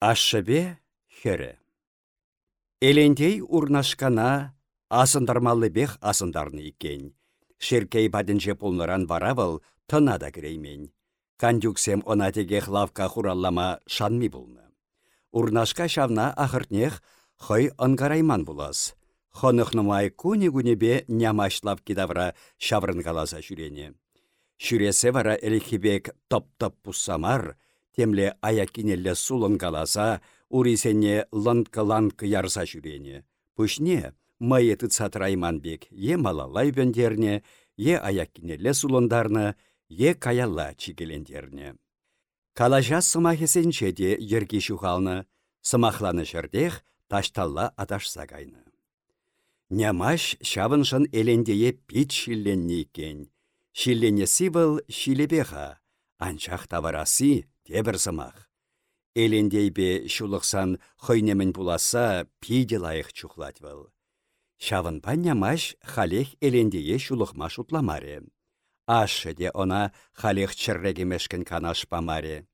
Ашшыбе хері. Элендей урнашкана асындармалы бех асындарны икен. Шеркей бадынже пулныран варавыл тына да кіреймен. Кандюксем онатеге лавка хураллама шанми булны. Урнашка шавна ахыртнех хой ангарайман булас. Хонықнымай куни-гунебе нямашлав кидавра шаврынгаласа жүрене. Шүресе вара элихибек топ-топ пуссамар, темле аякинелле сулын каласа, урисене ланкы-ланкы ярса жүрене. Пүшне, майы тыцатрайман бек, е малалай бөндерне, е аякинелле сулындарны, е каялла чигелендерне. Калажа сымахесенче де ерге шухалны, сымахланы жердех ташталла аташса кайны. Нямаш шавыншын элендее пит шилленне кен. Шилленне сивыл шилебеха, анчах таварасы тебір сымах. Элендейбе шулықсан хойнемін пуласа пиде лайық чухлатвыл. Шавын нямаш халех элендее шулықма шутламаре. Ашы де она халех чыррегемешкен канаш памаре.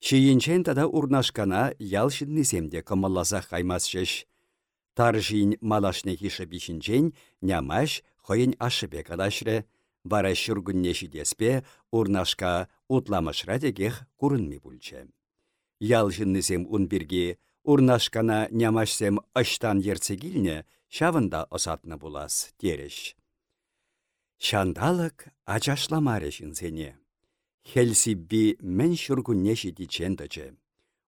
Шиінчен тада урнашкана ял шиднесемде кымылласа қаймас шеш. Таржин малашне хишы бишінчен нямаш хойын ашыбе кадашры. Вара шүргінне шидеспе урнашка утламышра дегех курынми бүлче. Ял жыннысем унбирге урнашкана нямашсем аштан ерцегілне шавында осатны булас тереш. Шандалык ачашламаре. Хелсибби мен шүргінне шидичендачы.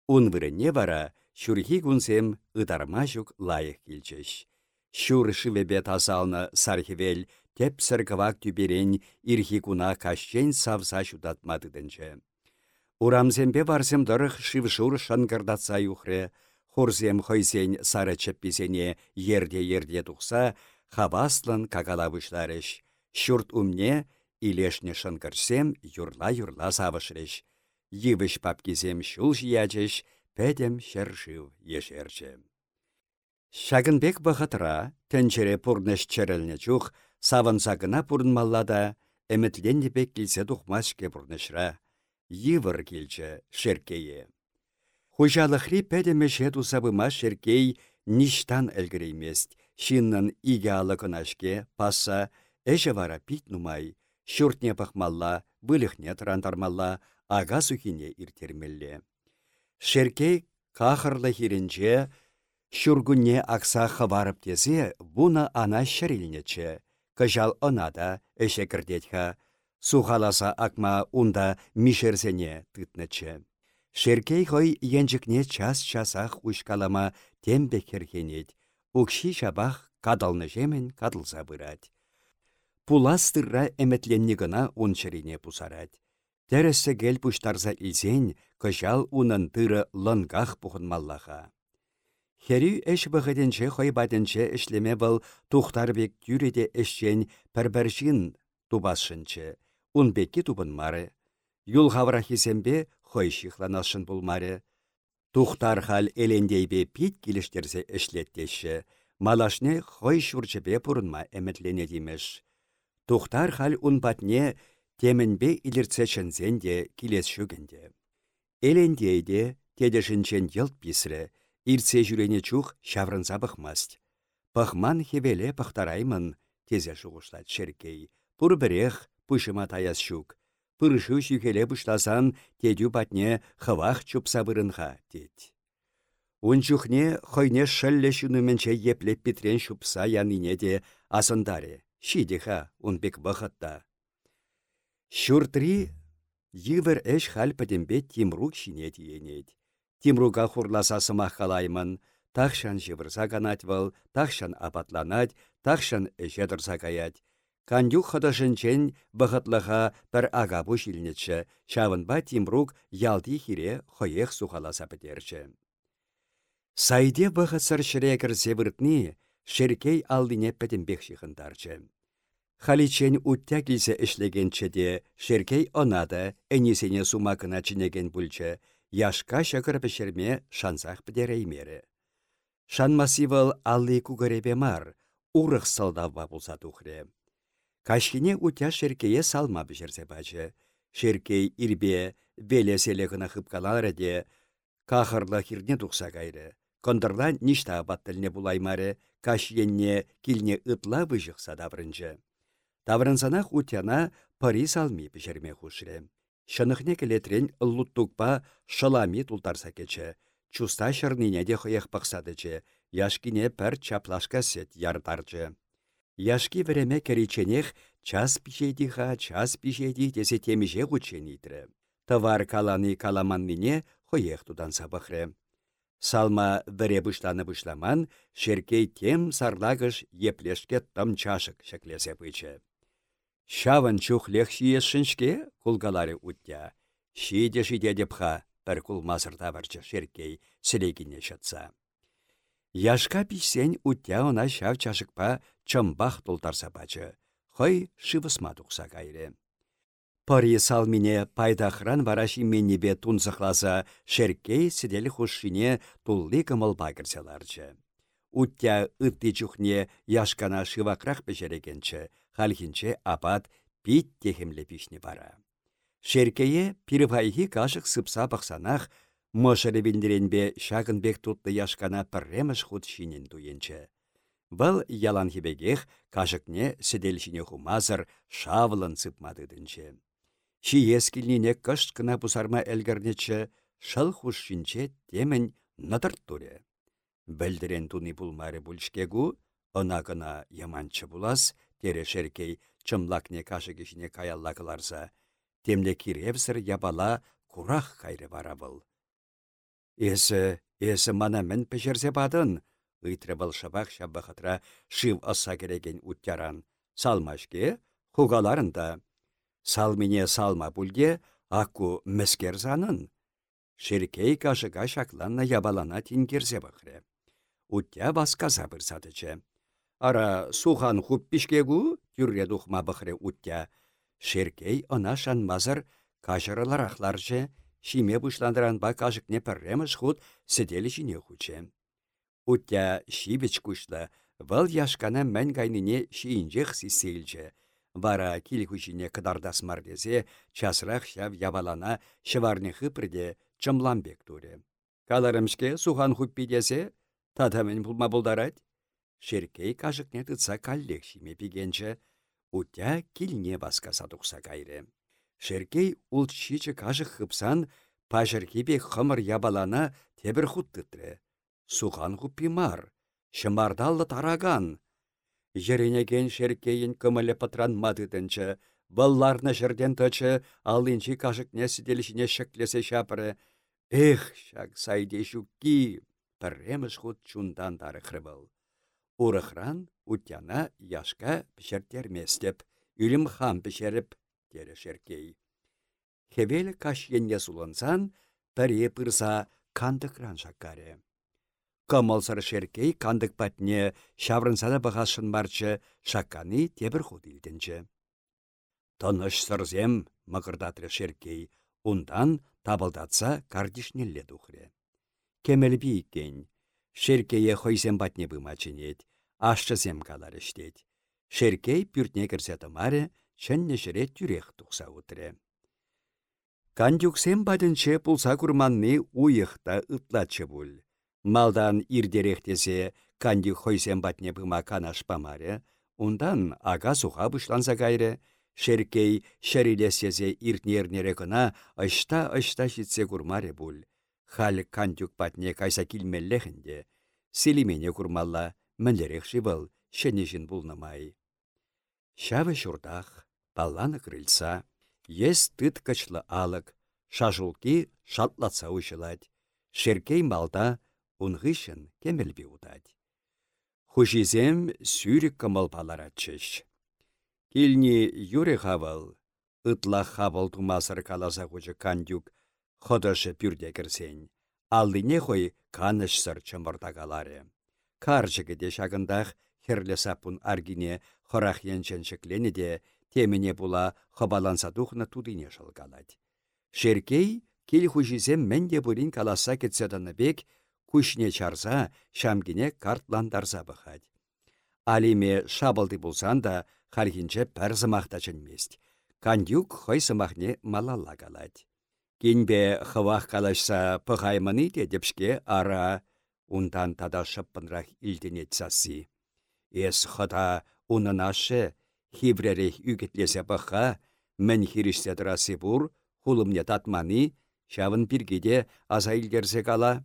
Ун вырыне вара шүрхи күнсем ыдарма жүк лайық келчеш. Шүр шывебе тазалны сархивел теп сыргывак тюберен ирхи куна кашчен савса шутатмадыдынчы. Урамсембе барсем дырых шившур шангырдатса юхре, хурзем хойсен сары чепписене ерде-ерде тухса, хаваслын какалавышларыш. Шурт умне илешне шынгырсем юрла-юрла савышрыш. Йывыш папкизем шул жиячыш, пәдем шершив ешерче. Шагынбек бахатра, тәнчере чух, савынса гына пурнмаллада, әмітленде бек келсе тухмашке пурнышра. Йывыр келчі шеркейе. Хужалықри пәдемеше тусабыма шеркей ништан әлгіреймест, шиннын иге алықынашке паса, әші вара пит нумай, шүртне пахмалла, бұлықне трандармалла, ага сухине иртермелле. Шеркей кахырлы хирінче, шүргүнне акса хаварып тезе, буна ана шәрілнече. Кыжал онада эше кірдетха, сухаласа акма унда мишерсене тытнычы. Шеркей хой енжікне час-часах ушкалама тембе керхенет, укши шабах кадалны жемен кадылса бырать. Пуластырра әметленні гына унчырине пусарать. Тәресі гел пуштарса илсен, кыжал унын тыры лынгах пухынмаллаха. Хері әш бұғыденче хойбаденче ішлеме бұл тухтарбек юреде әшчен пәрбәршін тубасшынчы, унбекке тубынмары. Юл хаврахисембе хой шихланашын булмары. Тухтар хал элендейбе пит келіштерсе ішлеттеші, малашне хой шурчебе пұрынма әмітлене демеш. Тухтар хал унбатне темінбе илірцешінзен де келес шүгінде. Элендейде тедешінчен елт писірі, ирце жүрене чух шаврынса бұқмаст. Пахман хевеле пахтараймын, тезе шуғышлат шеркей. Пұр бірех пұшыма таяс шук. Пырышу шүхеле бұштасан тедю батне хывах чупса бұрынға, дед. Унчухне хойне шәлле шүнуменче еплеп петрен шупса янине де асындаре. Шидиха, унбек бұхытта. Шүртри йывыр әш хал пәдембе Тимрук тиенет. Тимруга хурласа сымақ қалаймын, тахшан живырса канатвал, тахшан апатланать, тахшан эшедірса каять. Кандюк хыдышынчен бұғытлыға бір ага бұшілнетші, шавынба Тимрук ялди хире хойех сухаласа бідерші. Сайде бұғытсыр шірекір зебіртні, шеркей алдыне пәтімбек шиғындарчы. Халичен уття келсе ішлегенче де, шеркей онады, әнесене сумакына чинеген бүлчі, яшка шакыр пешерме шансах бідереймері. Шанмасивал алли кугаребе мар, урық салдавба тухре. Кашкине утя шеркее салма бішерсе бачы. Шеркей ирбе, веле селегіна хыпкалары де, Кахырлы хирне тухса кайры. Кондырла ништа абаттылне булаймары, каш енне килне ытла выжықса даврынчы. Таврынсанах утяна пари салми пішерме хушре. Шынықне келетрен ұллуттукпа шылами тултарса кече. Чуста шырнине де хыяқ пақсадычы. Яшкине пір чаплашка сет ярдарчы. Яшки вереме кереченех час пишедиха, час пишеди тесе темиже хучен итрі. Товар каланы каламаннине хыех тудан сабықры. Салма віре бұшланы бұшламан, шеркей тем сарлагыш еплешке тым чашық шеклесе пычы. Шавын чух лехшие шыншке кулгалары уття. Шиде шиде депха бір кулмасыр таварчы шеркей сілегіне шатса. Яшка писен уття она шав чашықпа чымбах тултарса бачы. Хой шывысма тұқса кайры. Пари салмине пайдахран вараши меннебе тунсықласа шеркей сиделі хушшине тулли кымылба кірселарчы. Уття ытты чухне яшкана шывақрақ бешерегенчі, халхинче апат пит техемле пишне бара. Шеркее пирвайхи кашық сыпса бақсанақ, мошыры біндіренбе шағынбек тұтты яшкана пірреміш худ шинен дуенче. Бұл ялан хибегех кашықне сіделшіне хумазыр шавылын сыпмадыдынче. Ши ескіліне кышт кына бұсарма әлгірнечі шыл хушшинче темін надырт туре. Білдірен туны бұлмары бұлшкегу, она гына яманчы булас, тере шеркей чымлакне кашы кешіне каялла кыларса, темле киревсір ябала курах кайры бара был. Эсі, эсі мана мін пешерсе бадын, ыйтры был шабақ шаббахатра шив аса кереген уттяран. Салмашке, хугаларында. Салмине салма бүлге, акку мәскер занын. Шеркей кашыға шакланна ябалана тингерзе бақыры. Уття басказа садычы. Ара сухан хуппишкегу тюрре духма бахре уття. Шеркей ына шанмазыр кажырыларахларчы, шиме бұшландыран ба кажыкне пірреміш худ сіделі жіне хуче. Уття шибіч күшлі, вăл яшкана мән гайнине шиинчех сисейлче. Вара кил хучине кыдардас мардезе, часрах шав ябалана шыварны хыпрде чымламбек туре. Каларымшке сухан хуппидесе, татамен пулма булдарать. Шеркей кажықне тытса каллех шиме пигенче, утя килне баска садукса кайры. Шеркей ул чичі кажық хыпсан, пажыркебе хымыр ябалана тебір худ тытры. Сухан хуппимар, шымардаллы тараган. Жеренеген шеркейін кымылы патран мадыдынчы, Балларны жерден тычы, алынчы кажықне сиделішіне шеклесе шапыры. Эх, шак сайде шукки, пірреміш худ чундан тарықры был. Урыхран утяна яшка пішертерместеп, үлім хам пішеріп, дері шеркей. Хевел каш енне сулынсан, пірре пырса кандықран шаккаре. Кымылсыр шеркей кандық патне шаврынсада бағашын барчы шакканы тебір худ илдінчі. Тыныш сырзем шеркей, ундан табылдатса кардишнелле духре. Кемел иккен, Шеркее хойсем ашчысем калар іштет. Шеркей пүртне кірсе тымаре, чәнне жіре тюрех тұқса утре. Кандюксем бадынче пулса курманны уйықта ытлатчы бұл. Малдан ирдерехтесе канди хойсем батне быма канаш памаре, ундан ага суха бұшланса кайры, Шеркей шәрилесезе иртнернере кына ышта-ышта житсе курмаре бұл хал кантюк патне кайса килмеллехінде, селимене курмалла, мінлерек шибыл, шенежін булнамай. Шавы шурдах, балланы крыльца, ес тыт кычлы алык, шажулки шатлатса ұшылад, шеркей малда унғышын кемелбе удать. Хужизем сүйрік кымыл баларатчыш. Килни юре хавал, ытла хавал тумасыр каласа хучы кандюк, Ходышы пюрде кірсен. Алдыне хой каныш сыр чымырдагалары. Каржығы де шағындақ херлі сапун аргине хорах енченшіклені де теміне була хобаланса тухна тудыне шылгалад. Шеркей кел хужизем менде бурин каласа кетседаны бек, күшне чарса шамгине картландарса бұхад. Алиме шабылды булсан да хархинче пәр зымақта чынмест. Кандюк хой сымахне малалла галад. Кинбе хывах калашса пăхаймăни депшке ара, ундан тада шыппынрах илденет сасси. Эс хыта унынашы, хибререх үгетлесе пăха, мӹн хиришсе траси бур, хулымне татмани, çавын пиргиде аса илдерсе кала.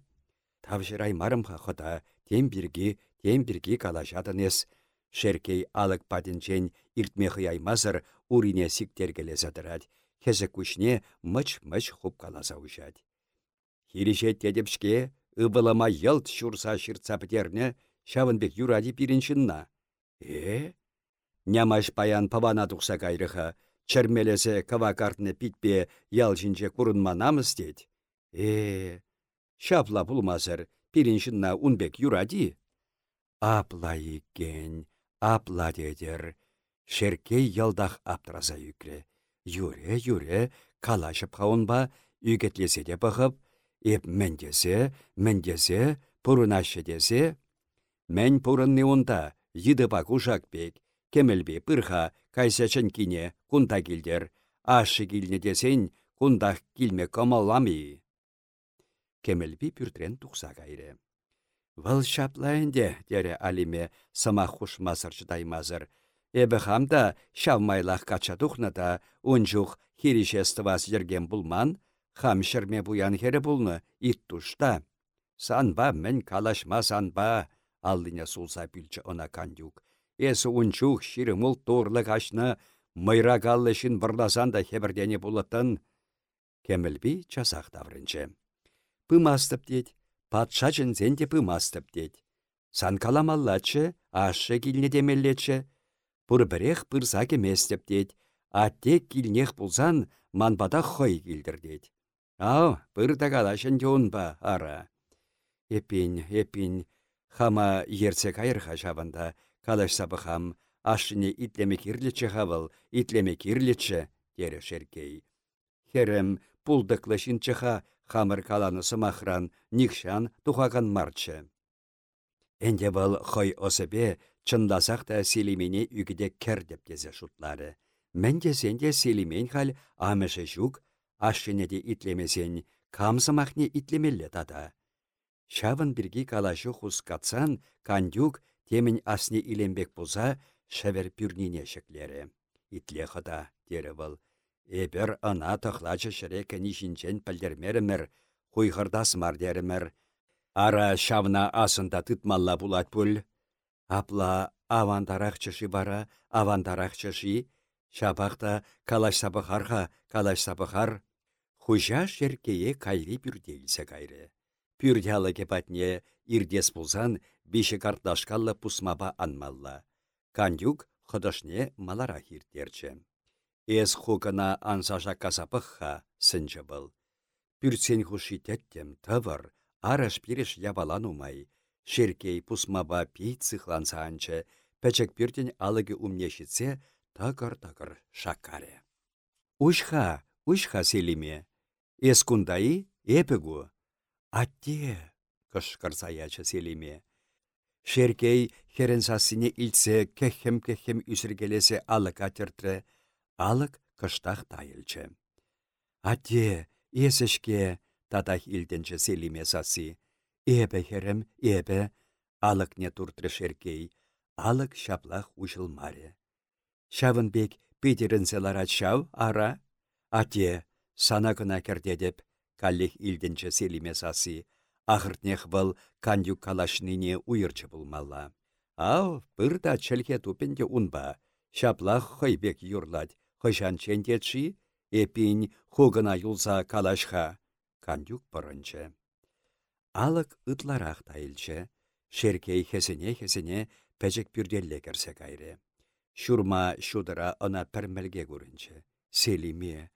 Тавжырай марымха хыта, тем пирги, тем пирги калашатынес. Шеркей алык паденчен иртмехы яймазыр урине сиктергеле задырать хәзі күшне мыч-мыч хуп каласа ұшад. Хиришет тедепшке, ыбылама йылт шурса шыртса бідерне, шавынбек юради пиріншінна. Э? Нямаш паян павана тұқса кайрыха, чәрмелесе кавакартны питпе ял жинче курынманамыз дед. Э, шапла пулмазыр, пиріншінна унбек юради. Апла екен, апла дедер. Шеркей ялдах аптраза юкре. Юре-юре, калашып хаунба, үгетлесе де бұғып, еп мендесе, мендесе, пұрынашы десе. Мен пұрынны онда, ба кушак бек, кемелбе пырха, кайсачын кине, кунда келдер, ашы келіне десен, кундах килме комалами. Кемелбе пүртрен тұқса кайры. Вăл çаплайынде, тере алиме, сама хушмасыр чытаймазыр, Эбі хамда шавмайлах кача тухната, унчух хиришестывас ерген булман, хам шерме буян хері булны, ит тушта. Санба мен калашма санба, аллине сулса пилчі она кандюк. Эсі унчух ширі мул турлы кашны, майра галлышын бұрласан да хебірдені булатын. Кемілби часақ даврынчы. Пымастып дед, патша жінзен де пымастып дед. Сан каламаллачы, ашы килне демеллечі, пұрбірех пырса кеместеп дед. А тек килнех пулсан манбада хой килдір дед. Ау, пырда калашын ба, ара. Эпин, эпин, хама ерце кайырха жабында, калаш сабыхам, ашыне итлеме кирлече хавыл, итлеме кирлече, дері шеркей. Херем, пулдықлы шинчыха, хамыр каланы сымахран, никшан тухаган марчы. Энде был хой осыбе Чындасақ та селимене үгіде кер деп тезе шутлары. Мәнде сенде селимен хал амышы жүк, ашшынеде итлемесен, камсымахне итлемелле тада. Шавын бірге калашы хускатсан, кандюк темін асне иленбек болса, шәвер пүрнине шеклері. Итле хыда, дері бұл. Эбір ана тұхлачы шыре мардерімір. Ара шавна асында тытмалла булат бұл. Апла авандарах чыши бара, авандарах чыши, шабақта калаш сабықарға, калаш сабықар. Хужа шеркее кайри пюрделсе кайры. Пюрдялы кепатне ирдес пулсан биші карташкалла пусмаба анмалла. Кандюк хыдышне малара хиртерчі. Эс хукана ансажа касапықха сынчы был. Пюртсен хуши тәттем тывыр, араш пиреш ябалан умай, Шеркей пусмаба пей цихлансанчы, пәчек піртен алыгы умнешіце тагыр-тагыр шакаре. Ушха, ушха селиме. Эскундаи эпігу. Атте, кышкырсаячы селиме. Шеркей херенсасыне илсе кехем-кехем үсіргелесе алык атыртры, алык кыштах тайылчы. Атте, есішке, тадах илденче селиме сасы. Эбе херем, эбе, не туртры шеркей, алык шаплах маре. Шавынбек петерінселара шав, ара, ате, сана кына кердедеп, каллех илденче селиме сасы, ахыртнех был кандю калашныне уйырчы булмалла. Ау, пырда чәлхе тупенде унба, шаплах хойбек юрлать, хойшан чендетши, эпин хугына юлса калашха, кандюк пырынчы. Алық ытларақ тайылчы, шеркей хесене-хесене пәжік пүрделле керсе кайры. Шурма шудыра ына пәрмәлге көрінчі. Селиме,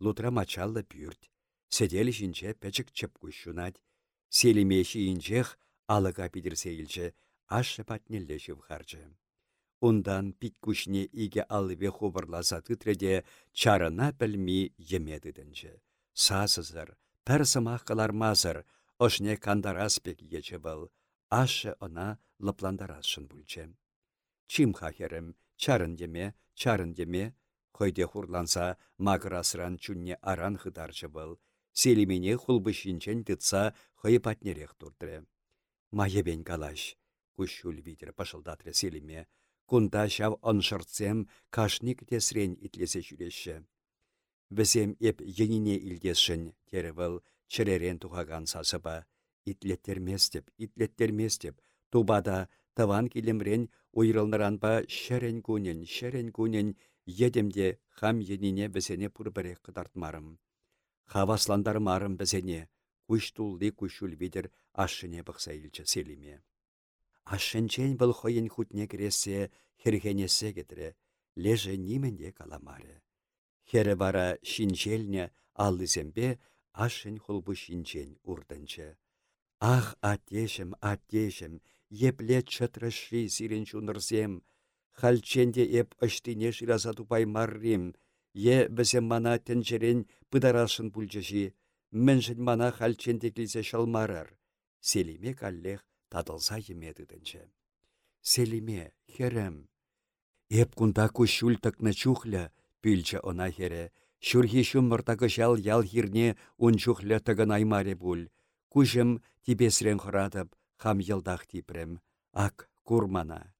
лутра мачаллы пүрт, седел жінче пәжік чып күшшунат. Селиме шиінчех алыға илчі, ашы патнелле жывхарчы. Ундан пит күшне иге алыбе хубырласа тытреде чарына пілми емедідінчі. Сасызыр, пәр сымақ мазыр, Ошне кандараспек ече был, ашы она лыпландарасын бүлче. Чим хахерем, чарын деме, чарын деме, хойде хурланса магырасыран чунне аран хыдарчы был, Селимене хулбы шинчен тытса хый патнерех туртры. Майебен калаш, кущул видер пашылдатры селиме. Кунда шав оншыртсем кашник тесрен итлесе жүреші. Візем еп енине илдесшін, теревіл, чыререн тухаган сасыба. Итлеттерместеп, итлеттерместеп, тубада таван килемрен уйрылныранпа шәрен кунен, шәрен кунен, едемде хам енине бізене пұрбірек қыдартмарым. Хавасландар марым бізене, күш тулли күшул видер ашыне бұқса илчі селиме. Ашынчен бұл хойын хутне кересе хергенесе кетірі, леже нименде каламары. Хері бара шинчелне аллызембе ашын хулбу шинчен урдынчы. Ах, атешім, атешім, епле чытрышри сирен чунырсем, хальченде еп ыштине шираза тупай маррим, Е бізем мана тенчерен пыдарашын пульчыши, міншін мана халченде келсе шалмарар. Селиме каллех тадылса емедідінші. Селиме, херем. Эп кунда күшул тықны чухля, пүлчі она хере. Шүрхи шумыртағы жал ял хирне он чухля тығын аймаре. Күшім тибесрен хырадып, хам йылдақ типрем. Ак, курмана.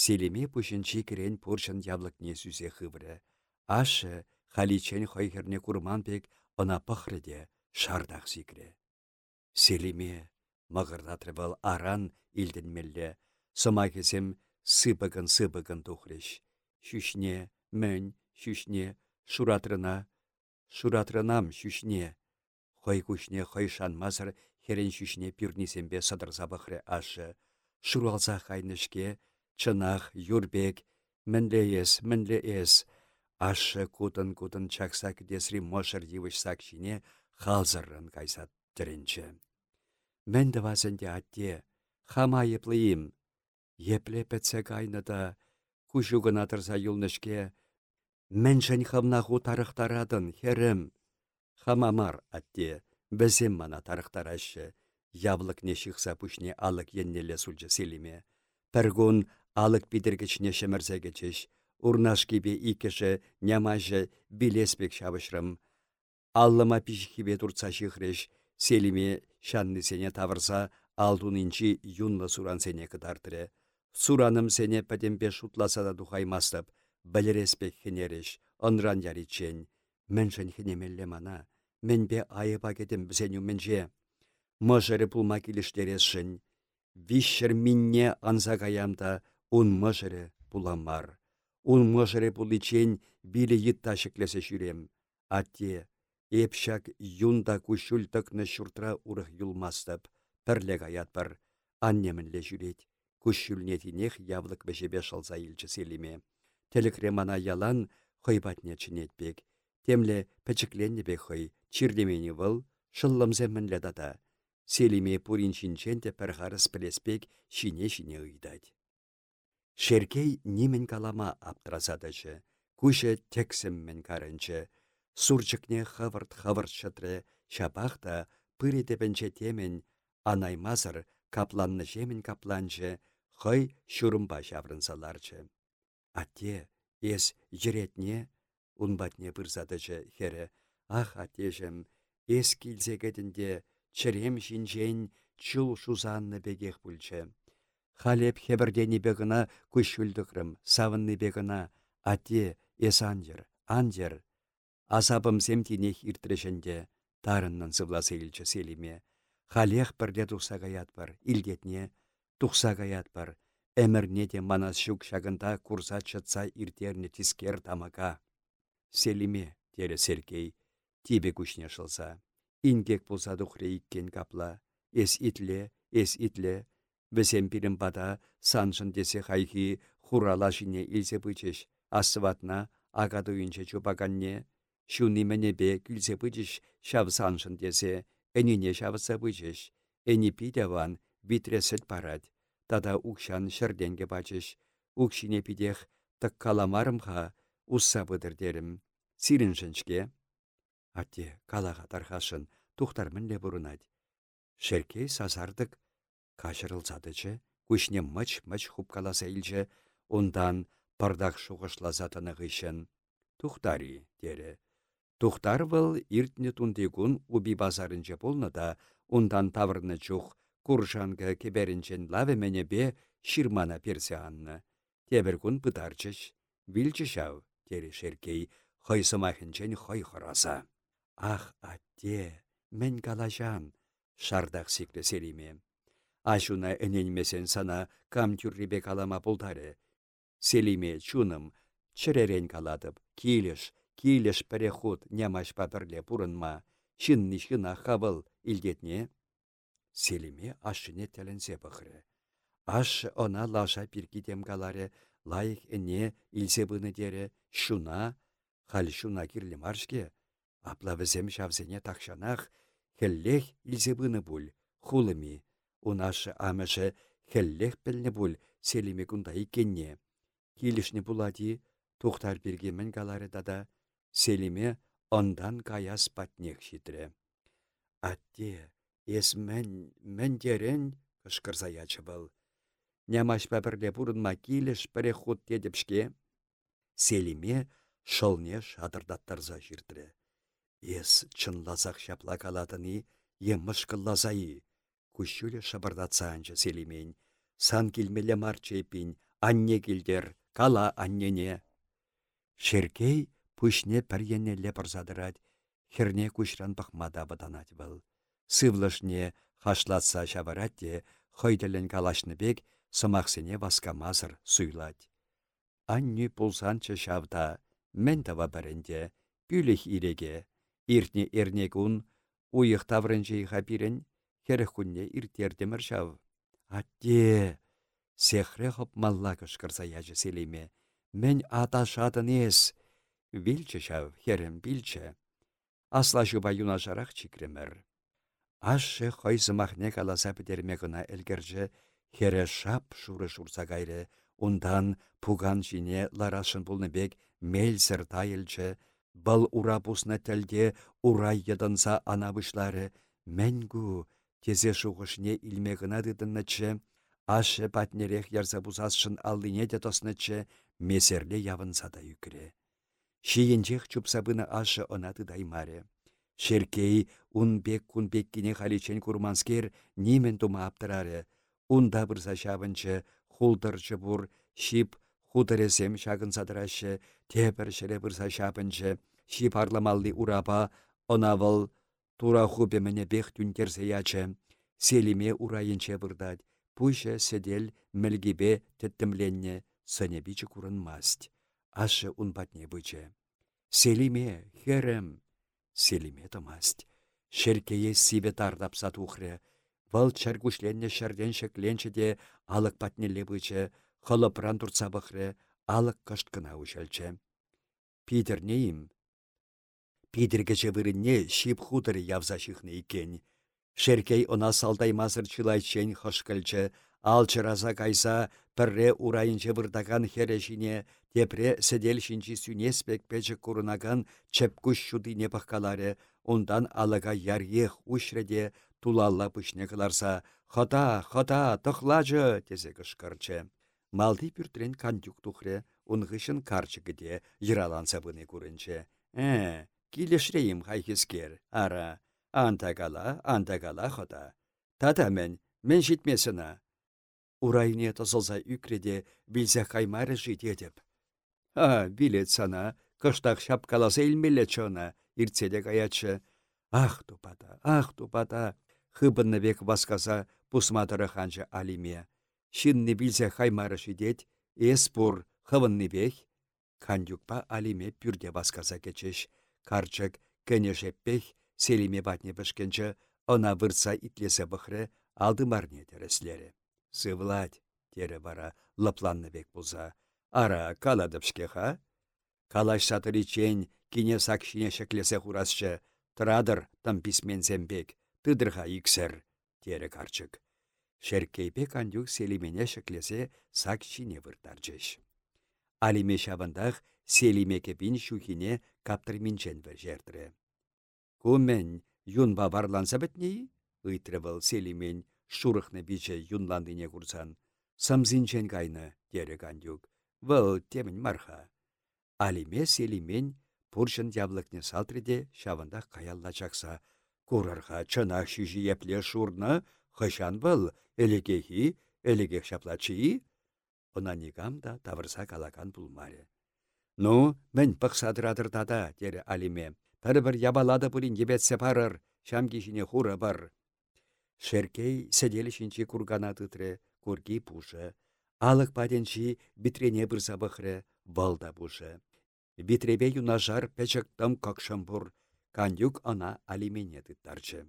Селиме пүшінші керен яблық сүзе хывры. Ашы халичен хойхерне курман пек ына пăхрӗде шардах сикре. Селиме мағырдатры был аран илденмелле, сыма кезем сыпыгын-сыпыгын тухрыш. Шүшне, мөн, шүшне, шуратрына, шуратрынам шүшне. Хой кушне хой шанмазыр херен шүшне пюрнисембе садырза бахры ашы. Шуралса хайнышке, чынах, юрбек, мінле ес, мінле ес, Ашы кутын-кутын чакса кдесри мошыр йывыш сакшине халзыррын кайсат тірінші. Мәнді вазынде атте, хама еплейім. Епле пәтсе кайныда, күшугын атырса юлнышке, Мәншін хамнаху тарықтарадын, херім. Хамамар атте, бізем мана тарықтарашы. Явлық не шықса пүшне алық еннелі сүлжі селиме. Пәргун алық бидіргічне шемірзе кечеш, урнашкипе иккеше нямажы билеспек шабышрым. Аллыма пишхипе турца шихреш, селиме шанны тавырса, юнлы суран сене кыдартыры. Сураным сене пәтемпе шутласа да духаймастып, біліреспек хенереш, онран яричен. Міншін хенемелле мана, менбе айыпа кетем бізеню менже. Мыжыры пулма келіштересшін. Вишшір минне анса каямда, ун мыжыры пуламар. Ун мăшăре пуличен биле йытта çеклесе çүрем. Атте, эпшак юнда кущул тăкнă çуртра урăх юлмастăп, пӗрле каятпăр, аннемменнле çүрет. Кущулне тинех явлык бешепе шалса илчче селиме. Телекре мана ялан хăйпатне чынетпек. Темле пӹчекленнепе хăй, чирлемени вăл, шыллымсе мӹнле тата. Селиме пурин шинчен те пәрхарыс пілеспек шине-шине ыйдать. Шеркей нимен калама аптразадыжы, күші тексіммен карынчы, сурчыкне хавырт-хавырт шытры, шапақта тепенче темен, анаймазыр капланны жемін капланчы, хой шурымба жаврынсаларчы. Атте, ес жіретне, унбатне пырзадыжы хері, ах атежім, ес килзегедінде чырем жинжен чул шузанны бегех бүлчі. Халеп хебірдені бегіна күшілдіқрім, савынны бегіна, ате, есанжыр, анжыр. Азабым семтіне хиртірешінде, тарыннын сывласы илчі селиме. Халех бірде тұқса гаят бар, илдетне, тұқса гаят бар. Әмірне де манас шук шагында курса чатса иртерне тискер тамака. Селиме, тере Сергей, тибе күшне шылса. Ингек болса дұқре капла. Эс итле, эс итле, Візем пирім бада саншын десе хайхи хурала жіне илсе бычыш. Асыватна агады үйінче чупаганне. Шуны бе күлсе бычыш шав саншын десе. Әнине шавыса бычыш. Әні пидяван битресет парад. Тада укшан шырденге бачыш. Укшине пидех так каламарымха усса дерім. Сирін жыншке. Атте калаға тархашын тухтар мінле бұрынад. Шеркей сазардық кашырылсадычы, күшне мыч-мыч хупкаласа илчі, ондан пардақ шуғышлазатыны ғышын. Тухтари, дере. Тухтар вăл иртне тундикун уби базарынче пулнă та ундан таврнă чух куршанкы кеберінчен лаве бе ширмана персе анны. Тебір күн пытарчыш, вилчі шау, тері шеркей, хойсымахынчен хой хораса. Ах, атте, мен калажан, шардақ селиме. Ашуна эненмесен сана кам тюррибе калама пултары. Селиме чуным, чыререн каладып, килеш, килеш переход нямаш папірле пурынма, шын нишкына хавыл илдетне. Селиме ашыне тәлінсе бұқыры. Аш она лаша пиркитем каларе, лайық эне илсе бұны дере, шуна, хал шуна кирлі маршке, апла візем шавзене тақшанақ, хеллех илсе бұны бұл, хулыми, унашы амышы хеллех пілні бұл, селиме күнда икенне. Килішні бұлади, тухтар бергемен каларе дада, селиме ондан каяс патнех шитре. Атте, ес мен, дерен, кышкырса ячы был. Нямаш пәпірле бұрынма худ дедіпшке, селиме шылне шадырдаттарза жирдірі. Ес чынлазақ шапла калатыны, еммыш кыллазайы. Күшілі шабырдатса анчы селимен. Сан келмелі марчепін, анне келдер, кала аннене. Шеркей пүшне піргенне лепірзадырад, херне күшран бақмада баданат был. Сывлышне хашлатса шабаратте, хойделен калашны бек, сымақсене васкамазыр суйлать. Анни пулсанчы шавда, мен тава бәрінде, пүліх иреге, иртне эрне күн, уйық иға бірін, херіх күнне иртердемір шав. Атте, сехре хоп малла кышкырса яжы селеме, мен ата шатын ес, вилчі шав, херім білчі. Асла жұба юнашарақ чикремір. Ашы хойзымахне каласа бідерме гына әлгерже, Хере шап шуры шурса кайры, ундан пуган жине ларашын бек мельсір тайылчы, бұл ура пусна тәлде урай ядынса анабышлары, мәнгу тезе шуғышне илме гына дыдыннычы, ашы патнерех ярса бузасшын алдыне де тоснычы, месерле явынса да юкіре. Шиенчех чупсабыны ашы онаты даймаре. Шеркей унбек кунбек кине халичен курманскер нимен тума аптырары, Унда бұрса шабынчы, хулдырчы бұр, шип худыресем шағын садырашы, тепір шыре бұрса шабынчы, шип арламалды урапа, онавыл, тура хубе мене бех түнтерсе ячы, селиме урайынче бұрдад, пуша седел мілгібе тіттімленне, сыне бичі маст. Ашы унпатне бычы. Селиме, херем, селиме томаст. Шеркее сиве тардапса тухры, Вăл чаргушленне çррен çекленче те алык патнелле бычче, хăлăпран туртса бăхрре, алык кышт кына ушелчче. Питернеим. Питеркече вырынне çип хутăр явса çыхнă иккен. Шеркей она салтаймасыр чылайчен хышкăлчче, алчыраза кайса пірре урайынче выртакан херешине, тепре седел шинчи сүнеспек пече курынаган чепкуш шудине пахкаларе, ондан алыга ярьех ушреде тулалла пышне кыларса, «Хота, хота, тохлажы!» тезе кышкырчы. Малды пүртрен кандюк тухре, унғышын карчы гіде, йыраланса бұны. «Ә, килешрейім хайхискер, ара, антагала, антагала хота. Тата мен, мен житмесіна». Урайне тозылса үкреде, білзе қаймары жит деп. «А, билет сана, кыштақ шапкаласа илмелі чона», иртседе каячы. «Ах, тупата, ах, тупата, хыбынны век васказа пусматыры ханчы алиме. Шинны билсе хаймары шидет, эс пур хывынны бек. Кандюкпа алиме пюрде васказа кечеш. Карчык жеппех, селиме батне бішкенчі, она вырса итлесе бұхры, алды марне тереслері. Сывладь, тере бара, лапланны бек бұза. Ара, каладыпшке ха? Калаш сатыры чен, кине сакшине шеклесе хурасчы, Традыр там письмензембек тыдырға иксір, тері карчык. Шеркейпе кандюк селимене шеклесе сак шине выртарчыш. Алиме селимеке бін шухине каптырминчен бір жердірі. Кумен юнба барланса бітней? Ыйтры был селимен шурықны биче юнландыне курсан. Самзинчен кайны, дері кандюк. Вăл темін марха. Алиме селимен пуршын салтриде шавында каялла чакса. Курырға чынақ шүжі епле шурны, хышан был, элегехи, элегех шаплачи. Она тавырса калакан. Ну, мен пықсадырадыр тада, дері алиме. Пір-бір ябалады бұлін ебетсе парыр, шам кешіне хуры бар. Шеркей седелішінче кургана тытре, курги пушы. Алық паденші бітрене бір сабықры, балда пушы. Битребе юнажар пәчіктім кокшамбур, кандюк ана алимене тыттарчы.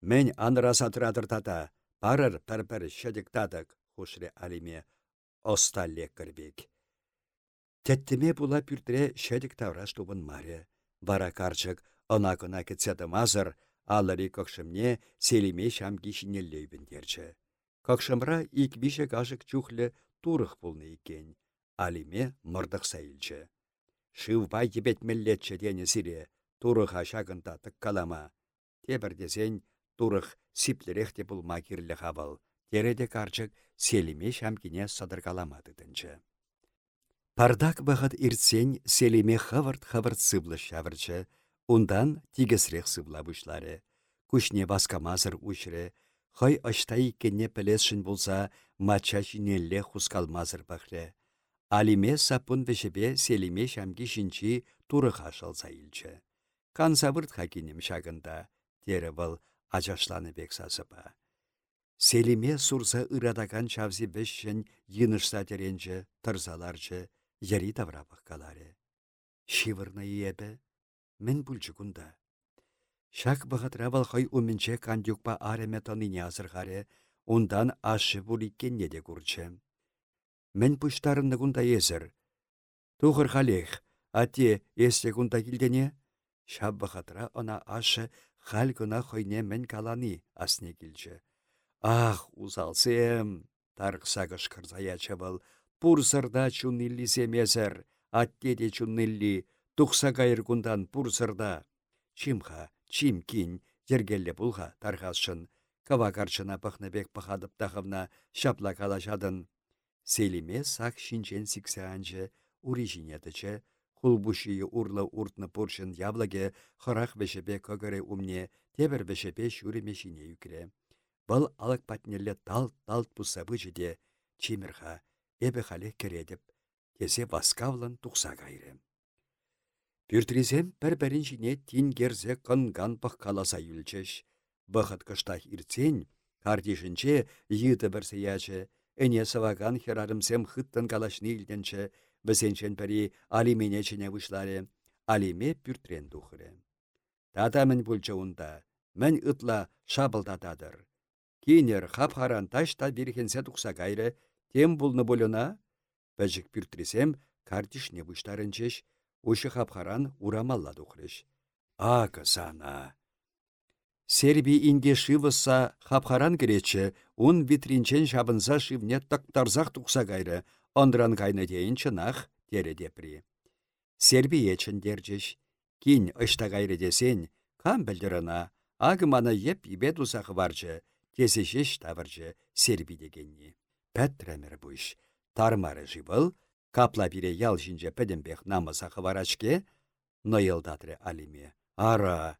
Мен аныра сатырадыр тата, парыр пір-пір шедік тадық, алиме, оста леккірбек. Тәттіме була пүртіре шедік тавраш тубын маре. Вара карчык, ына кына кетседі мазыр, аллари кокшымне селиме шам кишінеллей біндерчі. Кокшымра ик бише кажык чухлі турых пулны икен. Алиме мұрдық сайылчы. Шывбай ебет меллетчі дені сире, турыха шагында калама. Тебір десен, турых сиплерехте пулма кирлі хабал. Тереде карчык селиме шамкине садыргаламадыдынчы. Пардак бағыт иртсен селиме хавырт-хавырт сыблы шавырчы, ундан тигесрех сыбла бұшлары. Күшне баскамазыр ұшыры, хай ашта иккенне пілесшін болса, мача жинелле хускалмазыр бақры. Алиме сапун вешебе селиме шамги шинчи турыға шалса илчі. Кансабырт хакинем шагында, тері бұл ажашланы бек сасыпа. Селиме сурса ырадаган чавзи бешшін йынышса теренчі, тұрзаларчы, яри таврапық каларе. Шивырны ебі, мен бүлчі күнда. Шак бұғытра балқай умінче кандюкпа ареме таныне азырғаре, ондан ашы бұліккенне де күрчі. Мен пұштарынны күнда езір. Тұғыр қалех, ате есте күнда келдене? Шап бұғытра она ашы хал күна хойне мен каланы асне келчі. Ах, узалсем, тарықса кышқырзаячы был, пұрсырда чуннилли семезір, аттеде чуннилли, тухса кайыр кундан пурсырда. Чимха, чим кин, ергелле булха тархасшын. Кава карчына бек пахадып тахывна шапла калашадын. Селиме сак шинчен сиксе анчы, ури жинетічі, хулбушие урлы уртны пуршын явлаге хырах вешепе көгірі умне, тебір вешепе шүреме шине юкре. Бұл алық патнелле талт-талт пусабы жиде, чимірха, эбі халі кередіп, тесе васкавлын тұқса кайры. Пүртризем пір-бірін жіне тин керзе қынган қаласа юлчеш. Бұқыт кыштах ирцен, кардишінче йыты бір сиячы, әне саваган херарымсем хыттын калашны илденче, бізенчен пәрі алимене чіне вышларе, алиме пүртрен духыры. Тата мін бұлчы ұнда, мін ытла шабылдатадыр. Кейнер хап-харан ташта бірхенсе тұқса тем бұлны болуна, бәжік пүртресем картишне бұштарынчеш, Ушы хапхаран урамалла тухрыш. Aka сана. Серби инде шивыса хапхаран керечі, ун витринчен шабынса шивне тактарзақ тұқса гайры, ондран кайны дейін чынақ тере депри. Серби ечін держеш. Кин ұшта гайры десен, кам білдіріна, ағы мана еп ибет ұсақы баржы, тезешеш серби дегенні. Пәттірәмір бұш. Тармары жывыл, Капла бире ял жинже пӹдембех намыса хыварачке, нойылдатры алиме. Ара!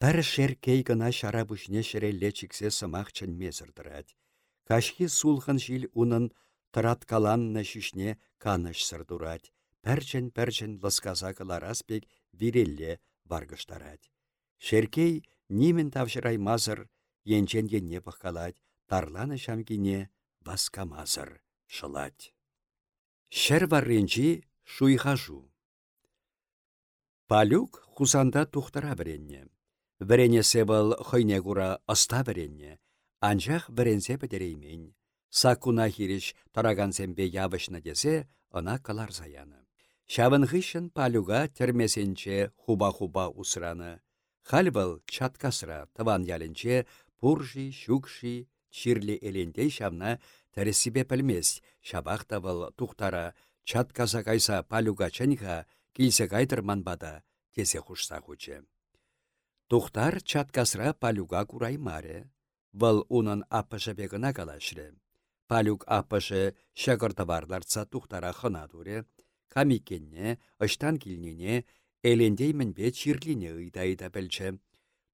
Пәрі шеркей гына шара бұшне шерелле чиксе сымақ мезірдірәд. Кашхи сулхын жил унын каланны шишне каныш сырдурать. Пәрчен-пәрчен лысказа кылараспек вирелле варгыштарать. Шеркей нимен тавшырай мазыр, енчен енне пыққалать, тарланы шамкине баскамазыр шылать. Шәр барренчи шуйхажу. Палюк хусанда тухтара біренне. Бірене себіл хойне кура аста біренне. Анжақ біренсе бідереймен. Сакуна хириш ябышны десе, ына калар заяны. Шавын палюга термесенче хуба-хуба усраны. Хальбыл чаткасыра тыван ялінче пуржи, шукши, чирлі элендей шавна тәресібе пілмес, шабақта бұл тұқтара, чатказа кайса палюга чынға, килсе манбада, тесе хушса хучы. Тухтар чаткасра палюга кураймаре. Вăл унын аппышы бегіна калашры. Палюк аппышы шăкăр товарларца тухтара хына туре. хамикенне, ыштан килнене, элендеймін бе чирлине.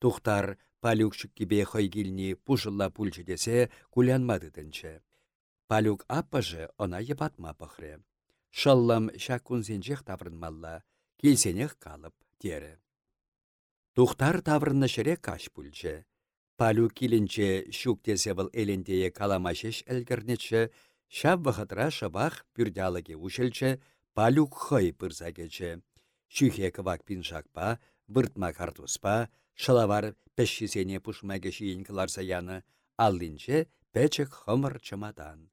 Тухтар палюк шүккебе хойгилни пушылла пульчы десе кулянмады дінчі. Палюк аппыжы она ебатма пăхре. Шыллым çак кунсенчех таврынмалла, келсенех калып, тере. Тухтар таврынны шере каш пульчы. Палю килінче шуктесе был элендее каламашеш әлгірнетші, шав вахытра шабах пүрдялыге ушелче, палюк хой пырза кече. Шүхе кывак пиншакпа, бұртма картуспа, шылавар пәшшісене пушмаге шиін кыларса яны, аллинче пәчек хымыр чымадан.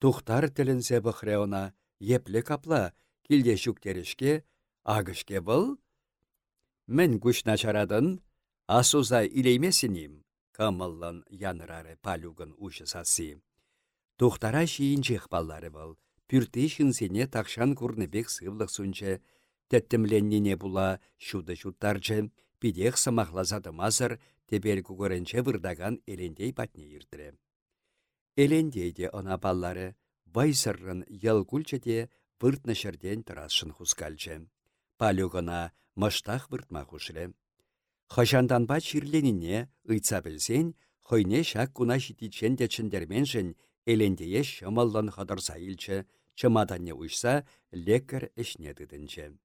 Тухтар тілінсе бұхре она, епле капла, килде шуктерешке, агышке бұл? Мен күш начарадын, асуза илеймесінім, кымыллын янырары палюгын ушы сасы. Тухтара шиінчех баллары бұл, пүрті шынсене тақшан бек сывлық сүнче, тәттімленнене була шуды шуттарчы, пидех самахлазады мазыр, тебел күгірінче вырдаган елендей патне иртірі. Элендейде она баллары, вайсыррын ел күлчеде выртны шерден тұрасшын хускальчы. Палюғына маштах выртма хушры. ба чирленіне ыйца білсен, хойне шак куна житичен де чіндерменшін элендее шымаллан хадырса илчі, чымаданне уйса лекар ішне дыдынчы.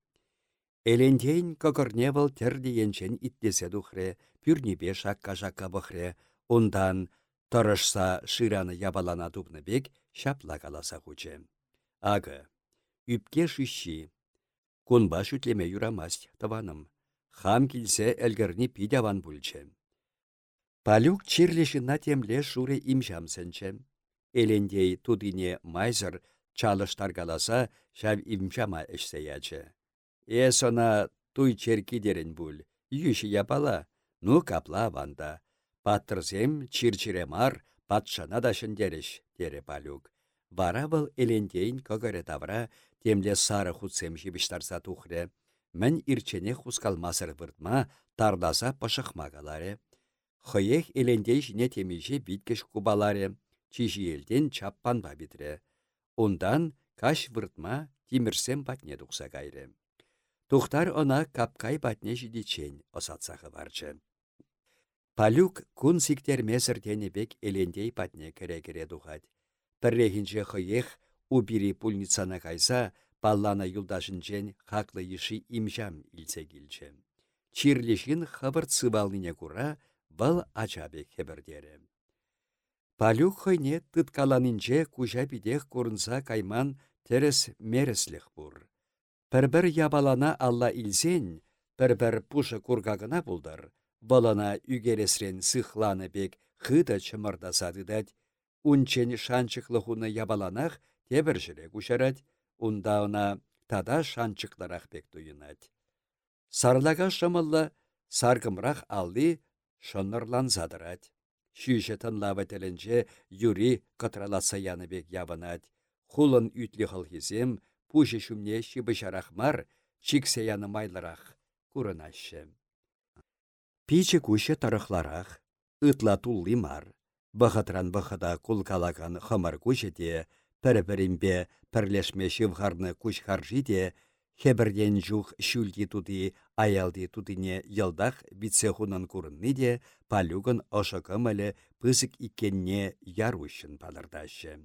Элендейн кокорневал тердиенчен иттесе духре, пюрнебе шакка-шакка бұхре, ондан Тұрышса шыраны ябалана бек шапла каласа хуче. Ағы, үпке шиші. Кунба шүтлеме юрамасть таваным. Хам килсе әлгірні пидяван бүлче. Палюк чирлешіна темле шуре имжамсенче. Элендей тудине майзыр чалыштар каласа шав имжама эшсеяче. Эсона туй черки дерен бүл. Юші япала, ну капла ванда. Паттырсем чирчире мар, патшана да шындеріш, тере палюк. Вара был элендейн көгірі тавра, темле сары хутсем жібіштарса тухре. Мен ирчене хускалмасыр выртма, тардаса пышықма каларе. Хыех элендей жіне темеше биткеш кубаларе, чижи елден чаппан бабитре. Ондан каш выртма тимірсем батне тухса кайры. Тухтар она капкай батне жидичен осатсағы барчы. Палюк кун сиктермесір бек элендей патне кере-кере. Піррехінче хыех убири пульницана кайса, паллана юлдашынчен хаклы еши имжам илсе килче. Чирлешін хабыр цывалныне кура, вал ачабек хебірдері. Палюк хойне тыткаланынче кужа бидех курынса кайман терес мереслих бур. Пір-бір ябалана алла илсен, пір-бір пушы кургагына булдар, балана үгересрен сыхланы бек хыда чымырдасадыдать, унчен шанчықлы хуны ябаланах тебір жүре күшарать, унда тада шанчықларақ бек туйынать. Сарлага шымыллы саргымрақ алды шынырлан задырать. Шүйші тынлавы тілінче юри кытраласа яны бек ябынать. Хулын үтлі хылхизем, пуши шумне шибы мар, чиксе яны майлырақ курынашы. Пичі күші тарықларақ, ытла тулли мар. Бұғытран бұғыда кулкалаган хымыр күшіде, пір-бірімбе пірлешме күш хебірден туды, аялды тудыне йылдақ вице-хунын күрінні де, палюгын ошықымылы пызык икенне ярушын палырдашы.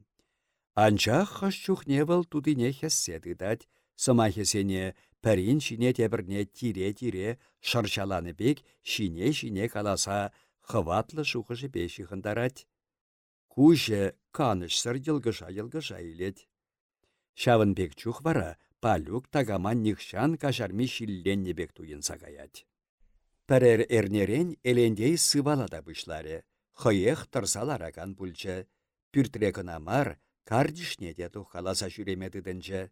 Анчах хаш чухне был тудыне хесседы дать, сама хесене пәрін шине тире-тире шыршаланы бек шине-шине каласа хыватлы шухыжы беші хындарать. Куже канышсыр йылгыша-йылгыша илет. Шавын бек чух вара, палюк тагаман нихшан кажарми шилленне бек туйын сагаять. Пәрер эрнерен элендей сывалада бұшлары, хыех тұрсалараган бүлчі, пүртре кардишне де тухаласа жүремедідінчі.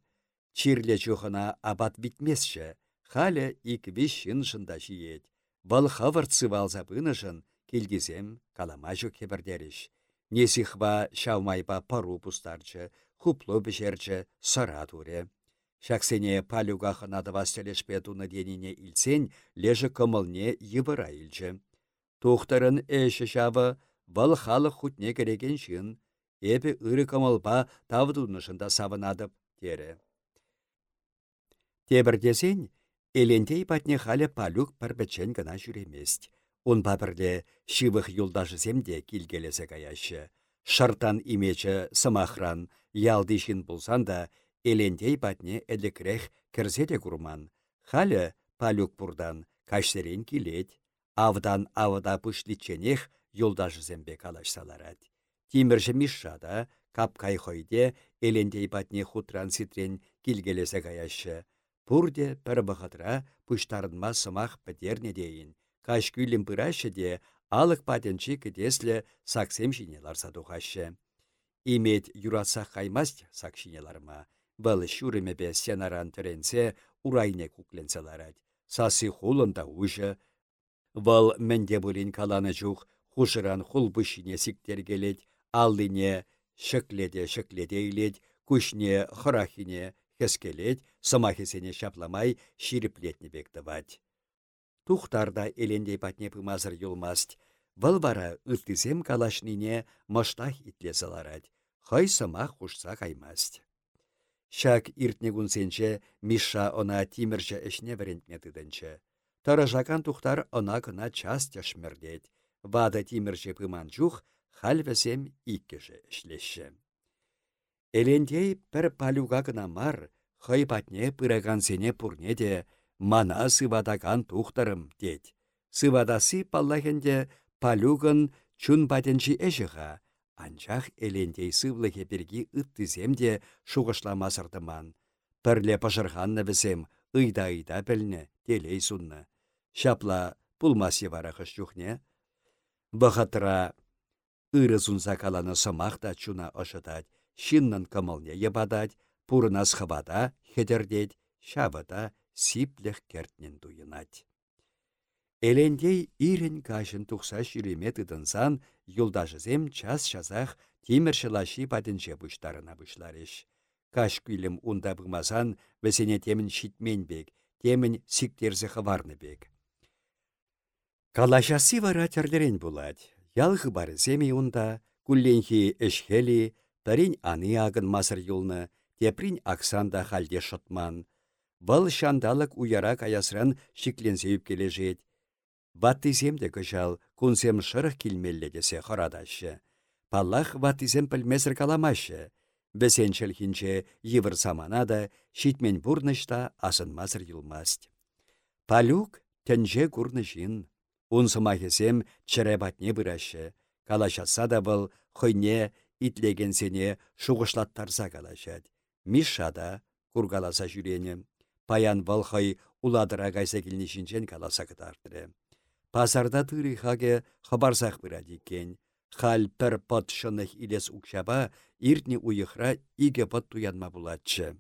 Чирле чухына абат битмесші, халя икві шын шында жиет. Вал хавар цывалза пынышын, келгізем каламажу кебірдеріш. Несихва шавмайба пару пустарчы, хупло бішерчі сара туре. Шаксене палюгахын адывастелешпе туны денине илсен, лежі кымылне йывыра илчі. Тухтарын әші шавы, вал халық хутне кереген шын, эпі ыры кымылба тавдунышында савынадып, тере. Тебірдесен, элендей патне халі палюк пірбічен гына жүремест. Он бабірле шивых юлдашысемде килгелесе каяшы. Шартан имечі сымахран, ялдишін булсан да, элендей патне әдікірек кірзеде курман. Халі палюк бурдан кашсерен килет. Авдан авда пышлитченех юлдашысембе калашсаларад. Тимірші мишшада, капкай хойде, элендей патне хутран ситрен килгелесе каяшы. Пурде пір бұғытра пұштарынма сымақ бідерне дейін. Каш күлім пырашы де алық патенчі кедеслі саксем жинелар садуғашы. Имет юратса қаймаст сак жинеларма. Бұл шүріме бе сенаран түренсе урайне кукленселарад. Сасы хулында ұжы. Бұл менде бұлін каланы жуқ, хушыран хул бұшыне сиктер келет, алдыне шыкледе шыкледе илет, күшне хырахине Хескелет, самахесене шапламай, шириплетне бектывать. Тухтарда элендей пымазыр юлмаст. Вăл вара ыттисем калашнине маштах итлесаларать. Хай самах хушса каймасть. Шак иртне гунсенче Миша она тимірчі ішне варентне тыдынчы. Таражакан тухтар кына час тяшмердет. Вада тимірчі пыман чух, хальвесем иккеше ішлеші. Элендей пір палюга гына мар, хый патне сене пурне де, мана сывадаган тухтарым, дед. Сывадасы паллахенде палюгын чун патенчи эшіға, анчах элендей сывлыхе біргі үттізем де шуғышламасырдыман. Пірле пашырханны бізем, ыйда-ыйда білні, телей сунны. Шапла пулмаси варахыш жүхне. Ыры сунса каланы сымақта чуна ышытать, Шиннан кымылне ебадать, пурынас хывада хедердет, шабыда сиплех кертнен туйынать. Элендей ирен кашын тухса шүреме тыдынсан, юлдашызем час шазах тиміршілаши падынче бұштарына бұшларыш. Каш күлім унда бұғмасан, весене темін шитмен бек, темін сиктерзі хыварны бек. Калашасы вара булать. Ялғы бары земи унда, күлленхи эшхели, Тарин аны агын масыр юлны, теприн аксанда халде шотман. Бұл шандалық уяра каясран шикленсейіп кележет. Ваттизем де кышал, кунсем шырық келмелі десе хорадашы. Паллах ваттизем пілмесір каламашы. Бесенчіл хинче евір самана да, шитмен бурнышта асынмазыр юлмаст. Палюк тәнже курнышын. Унсымахесем чыребатне бұрашы. Калашаса да бұл хойне итлегенсене шуғышлаттарса калашад. Мишада кургаласа жүрене. Паян валхай уладыра кайса келнешінчен каласа кытардыры. Пазарда тыры хаге хабарсақ кен. Хал пір пат илес укшаба иртні уйықра иге пат туянма буладчы.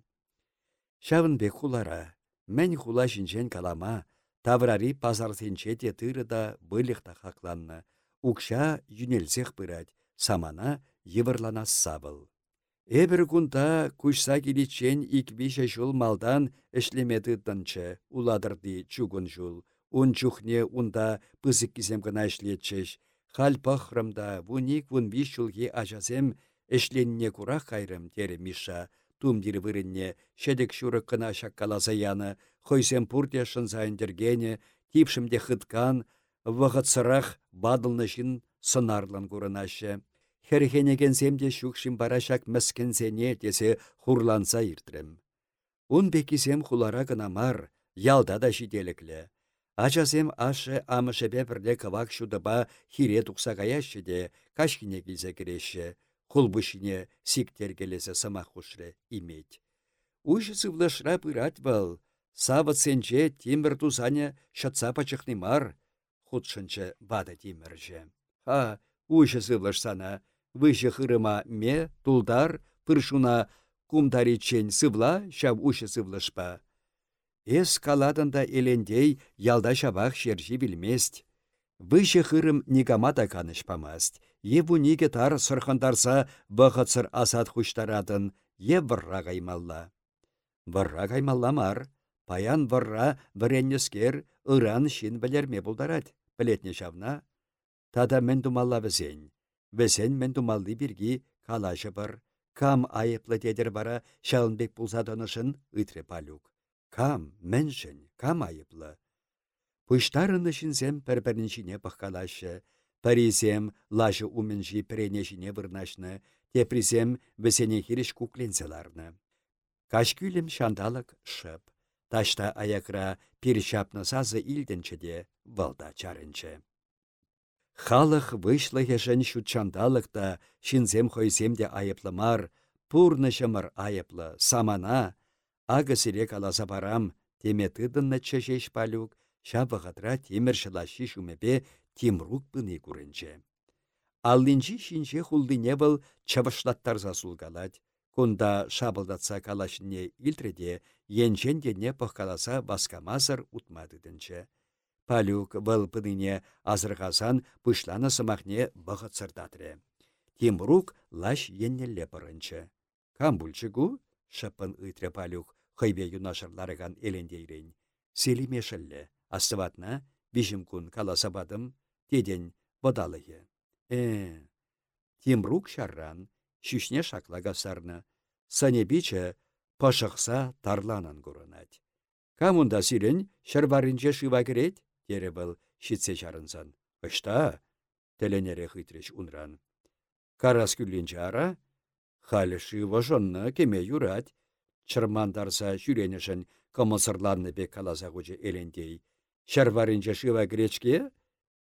Шавын бек хулара, мен хула шинчен калама, таврари пазар сенче те тыры да былықта хақланны. Укша юнелсех пырать, самана йывырлана сабыл. Эбір күнда күшса келечен икбише жыл малдан эшлемеді дынчы, уладырды чугун жул. Ун чухне унда пызык кизем гына эшлетчеш. Хал пахрымда вуник вун биш жылге эшленне курах кайрым тере Миша. Тумдир вырынне шедек шурык кына шаккаласа яны, хойсем пурте шынзайындергене, типшімде хыткан, вағытсырақ бадылнышын сынарлан курынашы. Херхенегенсемде шукшин барашак мәскенсене десе хурланса иртрем. Ун бекисем хулара гына мар, ялда да жиделіклі. Ачасем ашы амышепе бірле кывак шудыба хире кашкине. Хулбышине сиктер келесе сымақ хушры имет. Уж сывлышра пырать был. Савыт сенче тимір тузане шатса пачықны мар. Худшынчы бада тиміржі. Ха, уж сывлышсана, Выжы хырыма ме, тулдар, пыршуна кумдари чен сывла, шав ушы сывлышпа. Эс каладында элендей ялда шабах шержі білмест. Выжы хырым никамата канышпамаст. Еву ниге тар сырхандарса бұғытсыр асад хуштарадын, е вырра каймалла. Вырра каймалла мар. Паян вырра віреннескер ыран шин білерме бұлдарад. Білетне шавна. Тада мен думалла візен. Весен мен тумалды біргі калашы бар. Кам айыплы дедір бара шалынбек бұлзадынышын үтре палюк. Кам, мэншін, кам айыплы. Пұштарыны шинзем пір-біріншіне Паризем лажы умінжі перенешіне вырнашны, тепризем весене хириш куклензеларны. Кашкүлім шандалык шып, ташта аякра пиршапны сазы илденчеде валда чарынчы. Халық вышлы хешін шутчандалықта шинзем хойземде айыплымар, пурны жымыр айыплы, самана, ағы сирек аласа барам, теме чешеш палюк, шабығатра темір шылаши шумепе Тимрук пыны күрінче. Аллинчи шинче хулдыне был чавышлаттарса сулгалать. Кунда шабылдатса калашне илтреде, енчен дене пăхкаласа баскамасыр утмадыдынче. Палюк был пыныне азырғасан пышланы сымахне бұғыт сырдатыры. Тимрук лаш еннелле пырынчы. Кам гу? Шыпын ыйтре палюк, хыйбе юнашырларыган элендейрен. Селимешілі, астыватна, бишім күн каласабадым, теден бодалығы. Э, Тимрук шарран, шүшне шаклага сарны, санебиче пашықса тарланан көрінәді. Камунда сирен шарбарынче шыва керет, тере был шитсе шарынсан. Ышта, теленере хытреш унран. Карас күлленче ара, халі шыва кеме юрать, чырмандарса жүренішін комысырларны бек каласа ғучы элендей. Шарбарынче шыва керечке,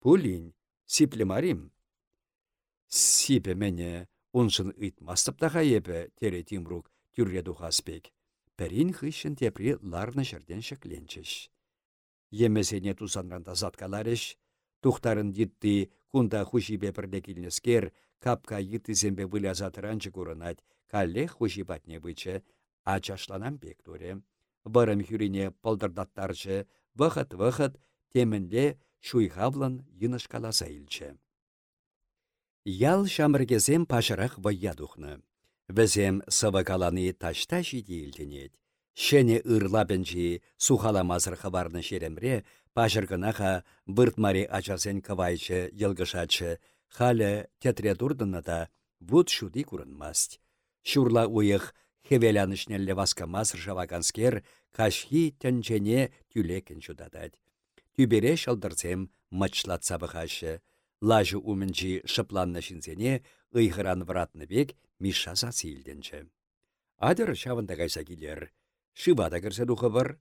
Пулин, сипле марим. Сипе мене, уншын ыйтмастып ебі, тере Тимрук тюрре духаспек. Пәрін хыщын тепри ларны жерден шекленчеш. Емесене тусанранда заткаларыш, тухтарын дитти кунда хушибе пірде килнескер, капка йыттызембе вылязатыранчы курынать, калле хушибатне бычы, ачашланам бек туре. Барым хюрине полдырдаттарчы, вахыт-вахыт, шуйхавлан йынышкаласа илчче. Ял çамркесем пашарах вăйя тухнă. Вӹсем сывыкалани ташта çитилтенет. Шене ырлапенчи сухаламасыр хабарны шеремре, пашыркынаха быртмари ачасен кывайчы йылгышачы, халі тетре турдыны да вуд шуди курынмасть. Шурла уйых хевелянышнелле васкамасыр шаваканскер кашхи тәнчене тюлекен чудатать. Юбере шалдырсем мычлатса бұғашы. Лажы умінчі шыпланны шинзене ұйғыран вратны бек мишаса сейілденчі. Адыр шавында кайса келер. Шыбада кірсе дұқы бір.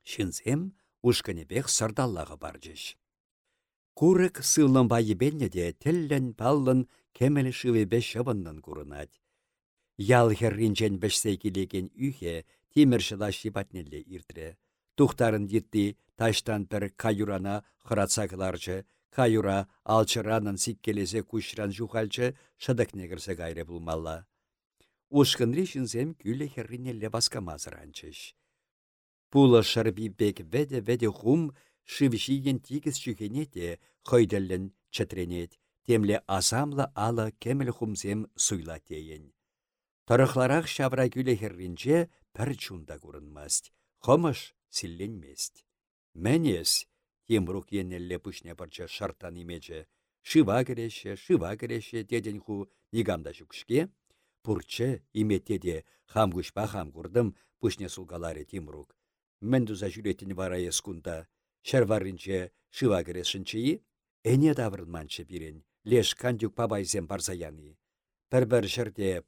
Шинзем ұшқыны бек сырдаллағы бар жеш. Курык сылын байыбенне де тіллен паллын кемелі шывы беш шабыннан курынат. Ял херринчен бешсей келеген үйхе темір шыла шипатнелле иртре. Тухтарын дитти таштан пір каюрана хыратсакыларчы, каюра алчыранын сиккелесе кушран жухальчы шыдық негірсе гайре булмалла. Ушкынри шинзем күлі херринелле баскамазыранчыш. Пулы шырби бек веде-веде хум шившиген тигіз чүхенете хойделлен чатренет, темле асамлы алы кемел хумзем суйла тейін. Тарықларақ шавра күлі херринче пір чунда көрінмаст. Хомыш силленмест. Мәнес, темрук еннелле пүшне парча шартан имече, шыва кереше, шыва кереше деден ху нигамда жүкшке, пурче иметеде хам күшпа хам курдым пүшне сулгаларе темрук. Мен дуза жүретін вара ескунда, шарварынче шыва керешінчеи, әне давырынманчы бірен, леш кандюк пабайзем барзаяны. Пір-бір жерде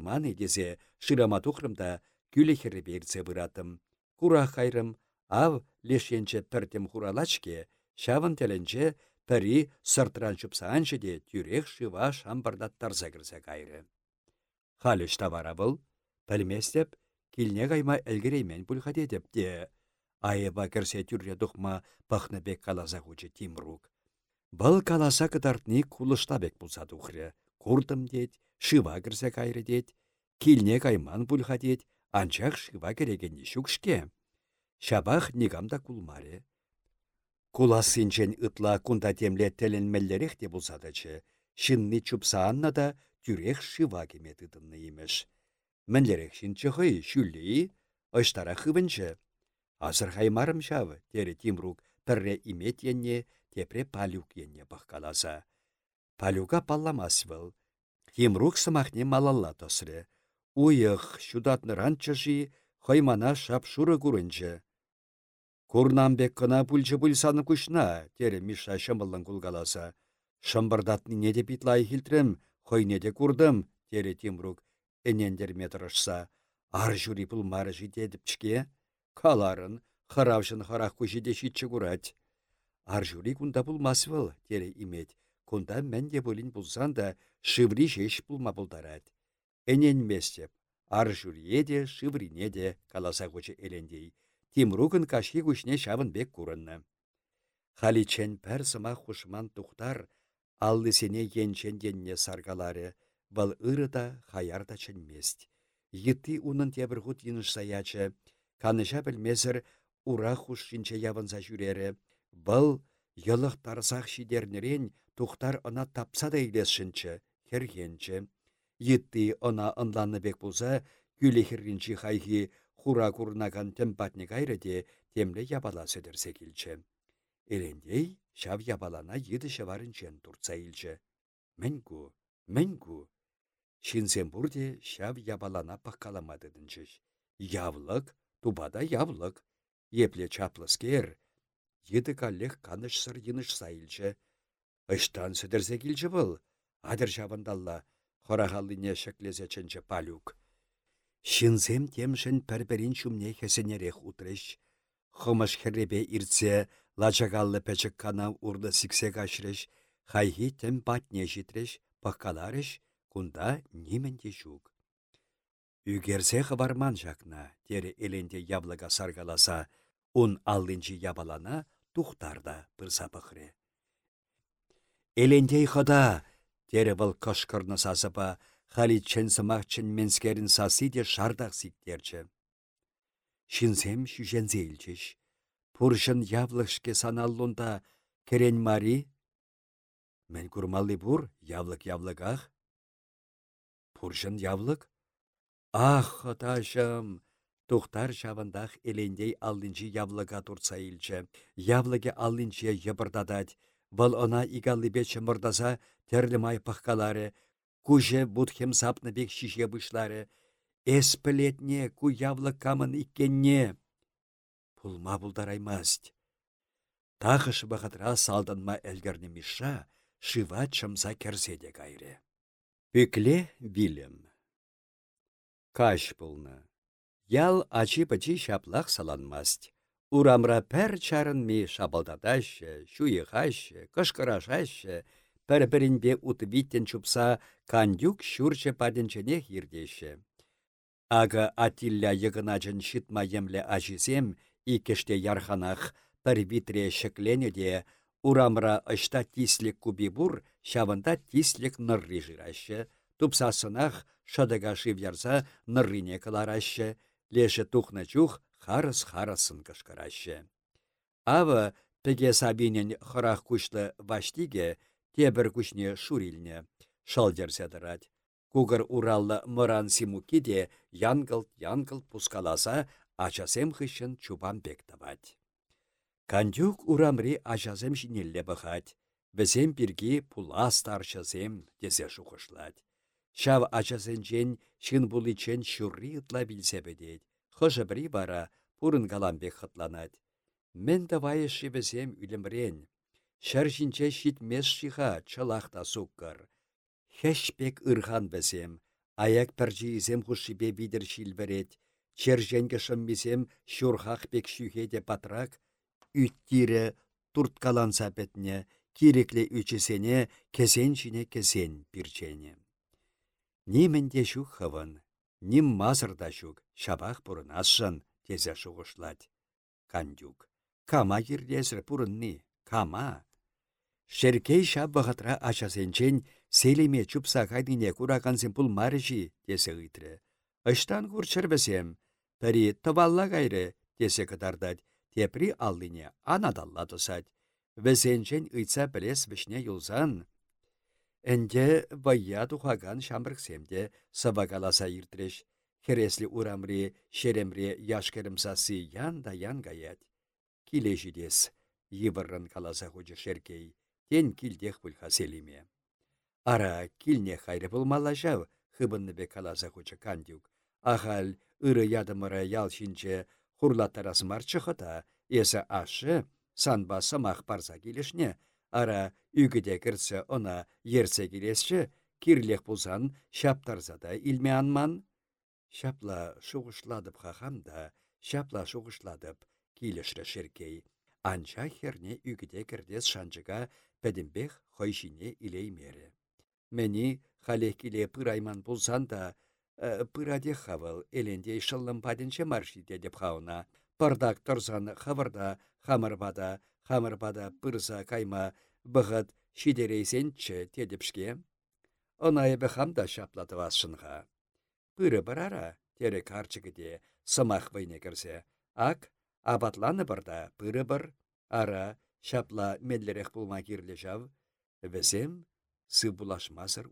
маны дезе шырама тұқрымда күлі берце бұратым. Кура хайрым, ав лешенче піртем хуралачке, шавын теленче пірі сыртран чупсаанчы де тюрех шыва шамбардаттар кірсе кайры. Халыш тавара бұл, пілместеп, килне кайма әлгіреймен пульхаде деп де, айыба кірсе тюрре дұқма бек каласа хучы Тимрук. Бұл каласа кытартны бек бұлса дұқры, курдым дед, шыва кірсе кайры дед, килне кайман пульхадет, анчақ шыва керегенне шукшке. Шабах нигамда кулмаре. Куласынчен ытла кунда темле теленмеллерех те булсадычы, шынны чупсаанна да тюрех шыва кеме тытынны имеш. Мінлерек шинчы хый шүллі, ыштара хывынчы. Азыр хаймарым шавы, тере Тимрук, пірре имет енне, тепре палюк енне баққаласа. Палюка палламас был. Тимрук сымахне малалла тосыры. Уйық, шудатны ранчыжи, хоймана шап шуры курынчы. Курнамбек кына пульчы пульсаны кушна, тере Миша шымылын кулгаласа. Шымбырдатны неде битлай хилтрем, хойнеде курдым, тере Тимрук энендер метрышса. Ар жюри пулмары жидедіпчке, каларын, харавшын харах кушиде шитчі курать. Ар жюри кунда пулмасвыл, тере имет. Кунда мәнде болин пулсан да шыври жеш пулма пулдарать. Энен местеп, ар жюриеде, де, шыврине де, каласа кучы элендей. Тимрукын күшне шавын бек курынны. Халичен пәр сыма хушман тухтар, аллысене енчен денне саргалары, вăл ырыта хаярда чӹнмест. Йытти унын тебір хут йыныш саячы, каныша білмезір ура хуш шинче явынса жүрере. Вăл йылық тарсах шидернерен тухтар ына тапса да илесшінчі, хергенчі. Йытти ына ынланы бек болса, күлі хайхи хура курнаган темпатне кайрыде темле ябала сөдірсе келчі. Элендей шав ябалана еді шаварынчен турца илчі. Мәнку, мәнку, Шинсем бурде шав ябалана паққаламадыдынчыш. Явлык, тубада явлык. Епле чаплыскер. Еді каллех каныш сыр йыныш сайылчы. Ыштан сөдірзе келчі бұл. Адыр жавындалла. Хорағалыне шеклезе чынчы палюк. Шинзем темшін пәрберін чумне хесенерех утрыш. Хымыш херребе иртсе, лачагаллы пәчік кана урды сіксе кашрыш. Хайхи тем батне житреш, паққаларыш, кунда нименде жук. Үгерсе хабарман жақна, тере эленде яблыға саргаласа, ун аллинчи ябалана тухтарда пырса пықре. Элендей хада, тере бұл кышкырны хали чен сымақчын менскерін сасы де шардақ сиктерчі. Шинсем шүжензе илчіш. Пұршын явлықшке саналлунда керен мари? Мен күрмалли бұр, явлық-явлықақ, Пуржын явлык? Ах, хаташым! Тухтар шавындах элендей аллинчи явлыга турца илчче. Явлыге аллинче йыбырдадать. Вăл ына игаллипе чымырдаса терлі май. Куже будхем сапны бек шише бұшлары. Эс пілетне, ку явлык камын иккенне. Пулма булдараймасть. Тахыш бахатра салданма әлгерні миша, шыва чымса керседе кайре. Пекле вилем. Каш пулны. Ял ачи-пачи шаплах саланмасть. Урамра пәр чарын ми шабалдадашы, шуйығашы, кышкырашашы, пәр-пәрінбе утвиттен чупса кандюк шурчы паденчене хирдеші. Ага атилля йығыначын шитма емле ажисем, икеште ярханах витре шекленеде, Урамра тислік кубибур, шавында тислік нырри жирашы. Тупсасынах шадыга шивярса ныррине кыларашы. Леші тухна чух харыс-харысын кышкарашы. Ава пеге сабинен хырах ваштиге, тебір күшне шурилне. Шалдерсе дырать. Кугыр ураллы мыран симуки де янгылт-янгылт пускаласа, ачасем хыщын чубан бек Кандюк урамри ажазем жинелле бұхать. Бізем бірге пула старшазем десе шуқышлать. Шав ажазенчен шын буличен шурри ытла білсе бедет. Бірі бара пурын галамбек хытланать. Мен давай шибізем үлімрен. Шар жинче шитмес шиха чылақта суккар. Хешпек ырхан бізем. Аяк пәржейізем хұшибе бидір шилберет. Черженге шымбізем шурхақ бек шүйхеде патрак, үттире турткаланса бетне, кирекле үчесене кесенчине кесен пирчене. Нименде шух хывын, ним мазырда шук, шабах асшын, тезе шуғышлать. Кандюк. Кама кирдесір пурынны, кама. Шеркей шаббағатра ачасенчен селеме чупса кайдыне куракансен пул маржи, тесе ыйтры. Ыштан курчырбесем, пәрі тавалла кайры, тесе кытардать, тепри аллине анадалла тусать. Вәзенчен ыйца білес вішне юлзан. Энде вайя тухаган шамбрыксемде сабагаласа иртреш. Хересли урамри, шеремри яшкерімсасы ян да ян гаят. Киле жидес, йывыррын каласа хучы шеркей, тен килдех пульха селиме. Ара килне хайры булмалла жав, хыбынны бе каласа хучы кандюк. Ахал ыры ядымыры ял шинче хурлаттарасымар чықыта, есі ашы санба келешне, ара үгіде кірсе она ерсе келесші, кирлех пулсан шаптарзада илме анман. Шапла шуғышладып хахамда, шапла шуғышладып килешрі шеркей. Анча херне үгіде кірдес шанчыға пәдімбех хойшине илеймері. Мені халех киле пырайман пулсан да, э, пыраде хавыл эленде шыллым паденче маршиде деп хауна. Пардак тұрзан хавырда, хамырбада, хамырбада пырса кайма бұғыт шидерейсенчі тедіпшке. Онайы хамда шаплаты васшынға. Пыры барара, тере карчыгыде, сымақ вайне кірсе. Ак, абатланы барда пыры бір, ара шапла медлерек пулма кирле жав, візем сы булашмазыр.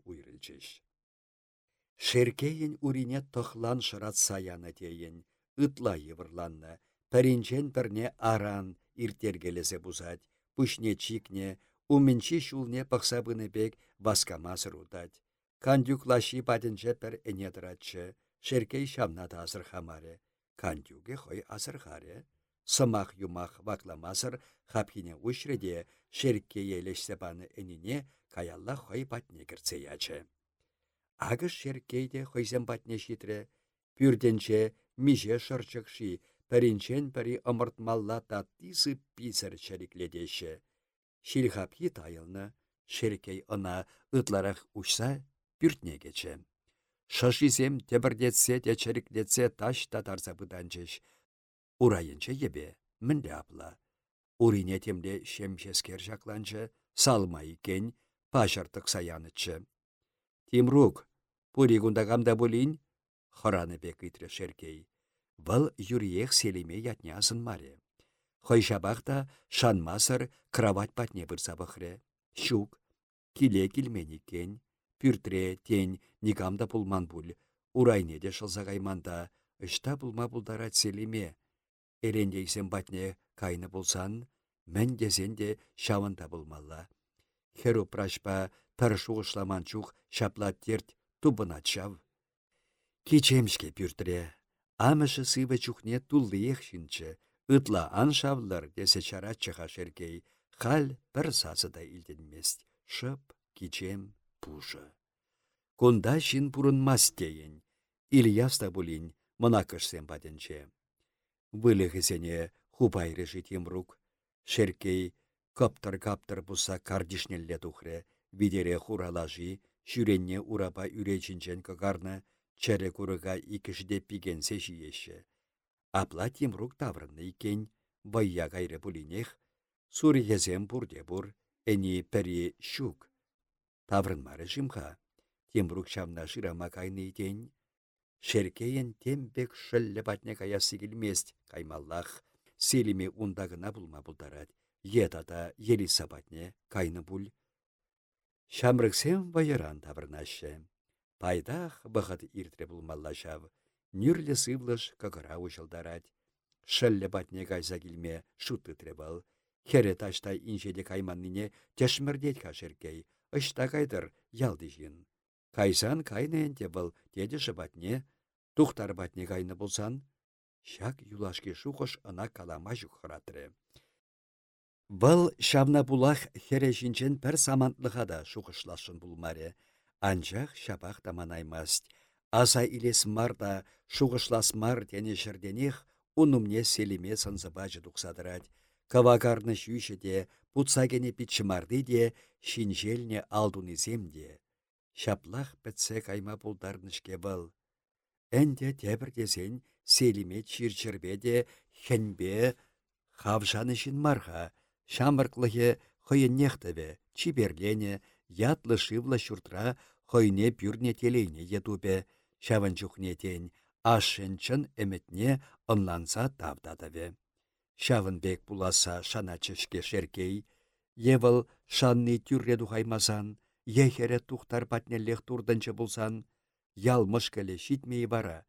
Шеркейін урине тохлан шырат саяны дейін, ытла евырланны, пәрінчен пірне аран иртергелесе бузать, пүшне чикне, уменчи шулне пақсабыны бек васкамазыр удать. Кандюклаши падінче пір энедратчы, шеркей шамна да азыр хамаре, кандюге хой азыр харе. Сымақ юмақ вакламазыр хапхине ушреде шеркке елешсе баны әнине каялла хой батне кірце ячы. Агыш шерккейде хойзен батне шитре, пюрденче миже шырчықши, пәрінчен пәрі ымыртмалла таттысы писір шерикледеші. Шилхапхи тайылны, шеркей ына ытларақ ұшса пюртне кече. Шашизем тебірдетсе де чериклетсе таш татарса бұданчыш, Мінді апла. Урине темле шемшескер жақланчы, салма икен, пашыртық саянычы. Тимрук, пури гундагамда булин, хораны бек итре шеркей. Бұл юриех селиме ятнясын маре. Хойшабақта шанмасыр кровать патне бұрса бұхре. Шук, киле килмені кен, пүртре, тень, никамда пулман бұл. Урайне де шылзағайманда, үшта пулма бұлдарат селиме, Эрендейсен батне кайны болсан, мән дезен де шавында болмалла. Херу прашпа таршуғышламан чух шапла терт тубына чав. Кичемшке пюртре, амышы сывы чухне туллы ехшінчі, ытла аншавлар десе чаратчыға шеркей, хал бір сасыда илденмест, шып, кичем, пушы. Кунда шин пурынмас дейін, Ильяста булин, мына кышсен баденче. Вылехесене хупайры житемрук. Шеркей каптыр-каптыр бұса кардишнелле тухре, видере хуралажи, шүренне урапа үречінчен кагарны, чәрі курыға икішде пигенсе жиеші. Апла темрук таврынны икен, вайя гайры пулинех, сур езем бұрде бұр, әне пәрі шук. Таврынмары жимха, темрук шамна кайны итен, Шеркейін тембек шыллі батне кая сигілмест, каймаллах, селіме ундагына бұлма бұлдарад. Едада ели сабатне кайны бұл. Шамрыксем вайыран табырнашы. Пайдах бұғыд иртре бұлмаллашав. Нүрлі сывлыш кагыра ұшылдарад. Шыллі батне кайса келме шутты требал. Хере ташта инжеде кайманныне тешмірдет кашеркей. Ышта кайдыр ялды жин. Кайсан кайнен те был теде батне, тухтар батне кайны болсан, шак юлашки шухыш ына калама жүхіратры. Бұл шавна булах хере жинчен пір самантлыға да шухышлашын булмаре. Анчах шапах таманаймаст. Аса илес марда шухышлас мар тене жерденех унумне селиме сынзыбажы дұқсадырад. Кавагарны шүйші де, путсагене питчымарды де, шинжелне алдунизем де шаплах пәтсе кайма пулдарнышке был. Әнде тәбір десен селиме чирчірбеде хенбе хавшанышын марха, шамырклығы хойыннехтыве, чиберлене, ятлы шивлы шуртра хойне пюрне телейне едубе, шаванчухне тень, ашынчын әметне онланса тавдадыве. Шавынбек буласа шаначышке шеркей, евыл шанны тюрре Ехере тухтар патнеллех турданчы болсан, ялмыш кәле шитмей бара.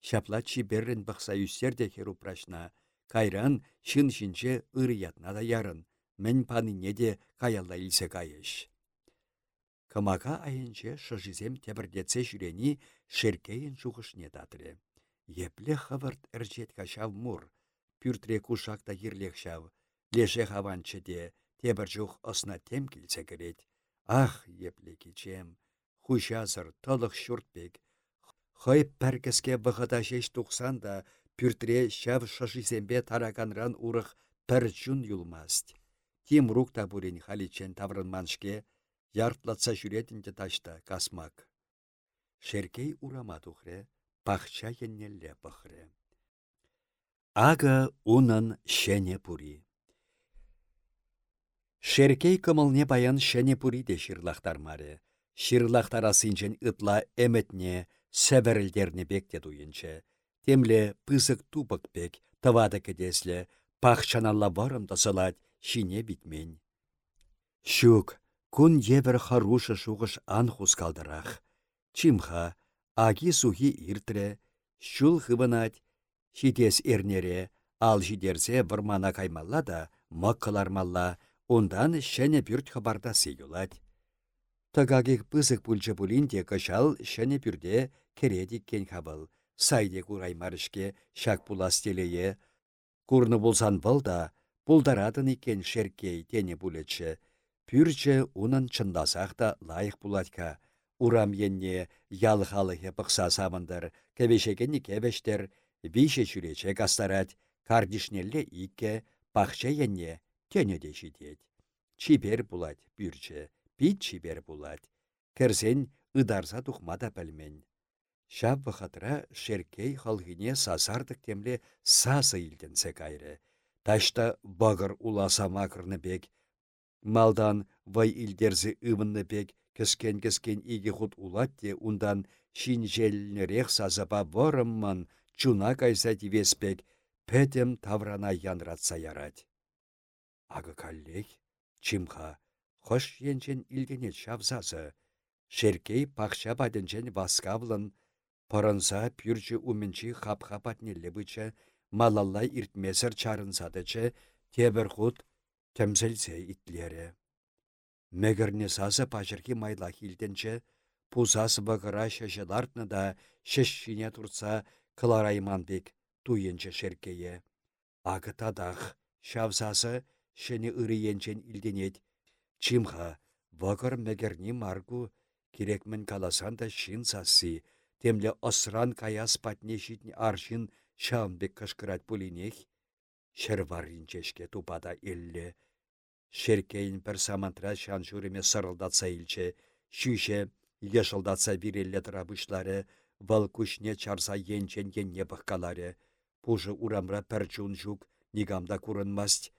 Шапла чиберрін бақса үстерде херу прашна. Кайран шын шинче ыр ятна да ярын. Мен паны неде каялла илсе кайыш. Кымака айынче шыжизем тебірдетсе жүрені шеркейін жуғышне дадыры. Епле хывырт әржет кашав мұр, пүртре кушақта ерлек шав, леше хаванчы де, тебір жух осна тем келсе керет. Ах, епле кечем, хушазыр, толық шүртбек. Хой пәркіске бұғыда жеш тұқсан да, пүртре шав шыжизембе тараканран урық пір жүн юлмаст. Тим рукта бурин халичен таврынманшке, яртлатса жүретінде ташта касмак. Шеркей урама тухре, пахча еннелле пахре. Ага унын шене пури. Шеркей кымылне баян шене пури де ширлахтармаре. Ширлахтарасынчен ытла эметне, сәбірілдерне бекте дуйынче. Темле пызык тупык бек, тывады кедесле, пахчаналла варым тасылать, шине битмен. Щук, кун евер харушы шуғыш ан хускалдырах. Чимха, аги сухи иртре, шул хыбынать, шитес эрнере, ал жидерсе вармана каймалла да, маккалармалла, ондан шәне бүрт хабардасы юлать. Тагагик пызык пульчы пулинде кышал шәне бүрде кередик кен хабыл. Сайде кураймарышке шак пулас телее. Курны болсан бұл да, икен шеркей тене булетші. Пүрчі унын чындасақ та лайық булатка. Урам енне ялхалығы пықса самындар, кәвешегені кәвештер, више жүрече кастарат, кардишнелле икке, пахча енне тене де жидет. Чибер булат пүрчі, пит чибер булат. Кірсен ыдарса тухмада пәлмен. Шап вахатра шеркей халгине сасардық темле сасы илденсе кайры. Ташта бағыр уласа макырны бек. Малдан вай илдерзі ымынны бек, кіскен-кіскен иге худ улатте, ундан шин желнерек сазаба варымман, чуна кайса тивеспек, пәтем таврана янратса ярать. Ағы каллех, чимха, хош енчен илдене шавзазы. Шеркей пақша бадынчен васкавлын, паранса пюрчі уменчі хап-хапатнелі быча, малалла иртмесір чарынсадычы тебір худ тәмсілсе итлері. Мегірне сасы пачырки майла хилденче, пузасы бағыра шашылартны да шешшіне тұрса кыларайманбек туйынчы шеркее. Ағы тадақ, шавсасы шыны ырыенчен илденет. Чимха, вағыр мегірні маргу, керекмін каласан да шин сасы, темле осран каяс патне шитні аршин Шамбек кашкырать пулинех, шерваринчешке тупада илле. Шеркейін пір самантра шан жүреме сырылдатса илче, шүйше ешылдатса бірелле тұрабышлары, вал күшне чарса енчен енне бұққалары. Пужы урамра пір чун жүк, нигамда курынмаст.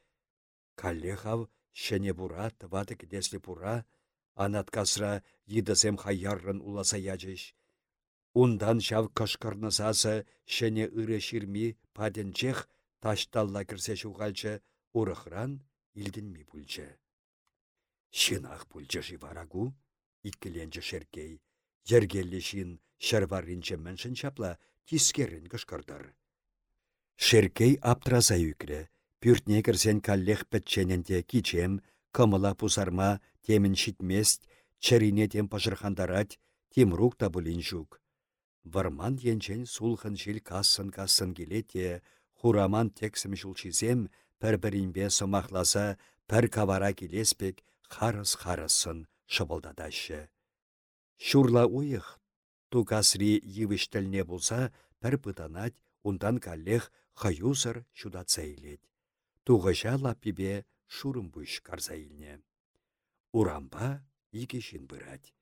Каллехав шене бура, тывады кедеслі бура, анаткасра едізем хайяррын уласа яжеш. Ундан шав кышкырнысасы шене ыры ширми паденчех ташталла кірсе шуғалчы урықран илдінмі пульчы. Шынақ пульчы живарагу, иккіленчі шеркей, ергелі шин шарварринче міншін чапла тискерін кышкырдыр. Шеркей аптраза үкірі, пүртне кірсен каллех пәтчененде кичем, кымыла пусарма темін шитмест, чарине тем темрук та бұлін жүк. Варман енчен сулхын жил кассын-кассын келете, хураман тексім жылчизем пір-бірінбе сымақласа, пір кавара келеспек харыс-харысын шыбылдадашы. Шурла уйық, тугасри евіштіліне болса, пір пытанать, ундан каллех хаюсыр шудатса Туғыша лаппибе шурым бұш карза илне. Урамба икешін бұрать.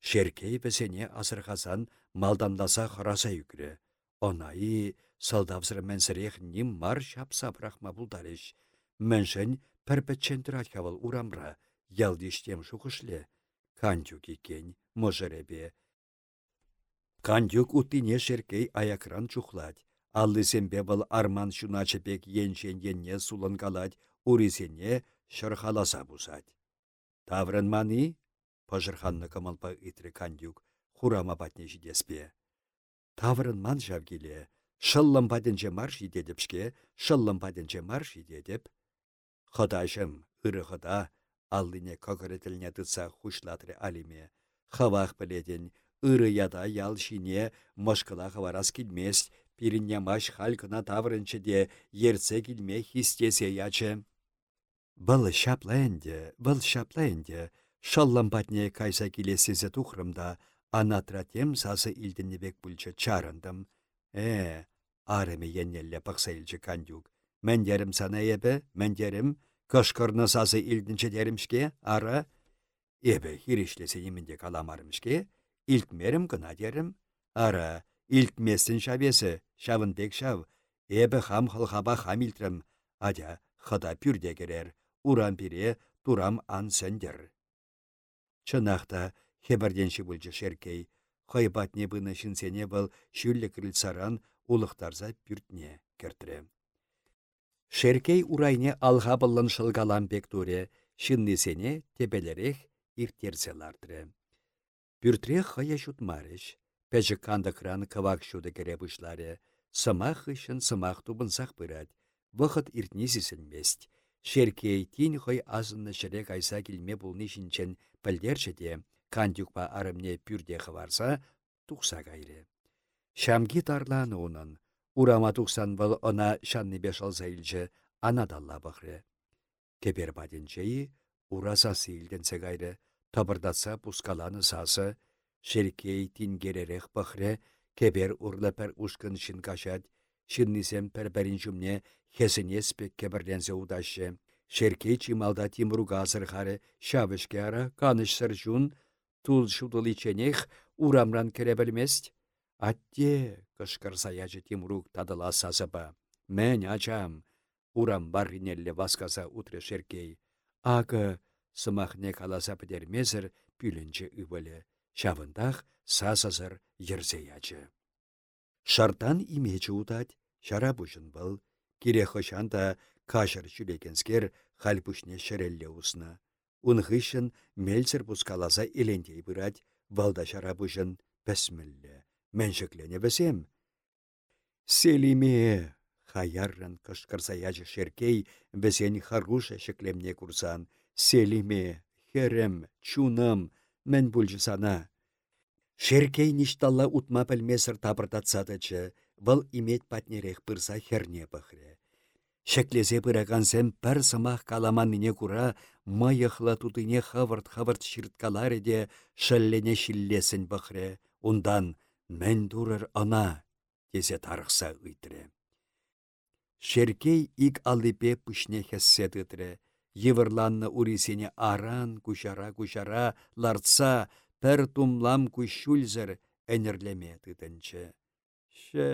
Шеркей бізене асырғазан малдандаса хыраса юкре. Онайы салдавсыр мәнсірех ним мар шапса прахма бұлдарыш. Мәншін пәрпәтчен хавал урамра, ялдиштем шуқышле. Кандюк икен, можеребе. Кандюк утине шеркей аякран чухлать. Аллысембе был арман шуначепек еншен енне сулын калать, урисене шырхаласа бусать. Таврын мани? Пажырханны кымалпа итре кандюк хурама патне жидеспе. Таврын ман жавгеле, шыллым патенче мар жидедепшке, шыллым патенче мар жидедеп. Хыдашым, ыры хыда, Аллине кокыретіліне тұтса хушлатры алиме. Хавах біледен, ыры яда ял шине мышкыла маш халкына таврынчы де ерце келме хистесе ячы. Бұл шаплайынде, бұл шаплайынде, шаллам патне кайса келесезе тухрымда, сасы илдіннебек бүлчі чарындым. Э, арымы еннелле илчі кандюк. Мәндерім сана ебі, мәндерім, кышкырны сасы илдінчі деримшке, ара, ебі хиришлесе емінде каламарымшке, илтмерім гына дерім, ара, илтмесін шабесі, шавындек шав, ебі хам хылхаба хам илтрім, адя, хыда пюрде керер, урам пире турам ан сөндір. Чынақта хебірденші бүлжі шеркей, хойбатне бұны шынсене бұл шүлі крыльцаран улықтарза пүртне кертірі. Шеркей урайне алға бұлын шылгалан бектуре, шыннесене тепелерек иртерселардыры. Пүртре хая шутмарыш, пәжі кран кывак шуды кере бұшлары, сымақ үшін сымақ тубынсақ бұрад, вұқыт иртнесісілмест, Шеркей тин хой азынны шыре кайса килме булны шинчен пілдерші де, кандюкпа арымне пюрде хыварса, тухса кайры. Шамги тарланы унын, урама тухсан был она шанны беш алса илчі анадалла бұқры. Кепер уразасы илденсе кайры, табырдатса пускаланы сасы, Шеркей тин керерех бұқры, кепер урла пәр шын кашад, шыннисем пәрбәрін жүмне хесіне спек кебірленсе удашы. Шерке чималда тимруга азырхары шавышке ара каныш сыржун, тул шудыл иченех урамран кере. Атте, кышкыр саячы тимрук тадыла сазыба. Мен ачам, урам барринелле васказа утре шеркей. Ағы сымахне каласа пітермезір пүлінчі үбілі. Шавындах сазазыр ерзе ячы. Шартан имечі утать, шара бұжын бұл, Кире хышанда кашыр жүлекенскер хальпушне шерелле усна. Унхышын мельцер пускаласа елендей бұрад, валда шара бұжын пәсміллі. Мәншіклене бәсем. Селиме, хаяррын кышкырса яжы шеркей, бәсен харуша шеклемне курсан. Селиме, херем, чуным, мән бүлжі сана. Шеркей ништалла утма пәлмесір табыртатсадычы, вăл имет патнерех пырса херне пăхрре. Шеклесе пыракансем пәр сымах каламаннине кура, майықла тутыне хавырт-хавырт ширткаларе де шәллене шиллесін бұқре. Ундан мән дурыр ана, тесе тарықса үйтірі. Шеркей ик алыпе пүшне хәссе тытыры. Йывырланны урисене аран, кушара-кушара, лартса, пәр тумлам күшүлзір әнерлеме тытынчы. Ше...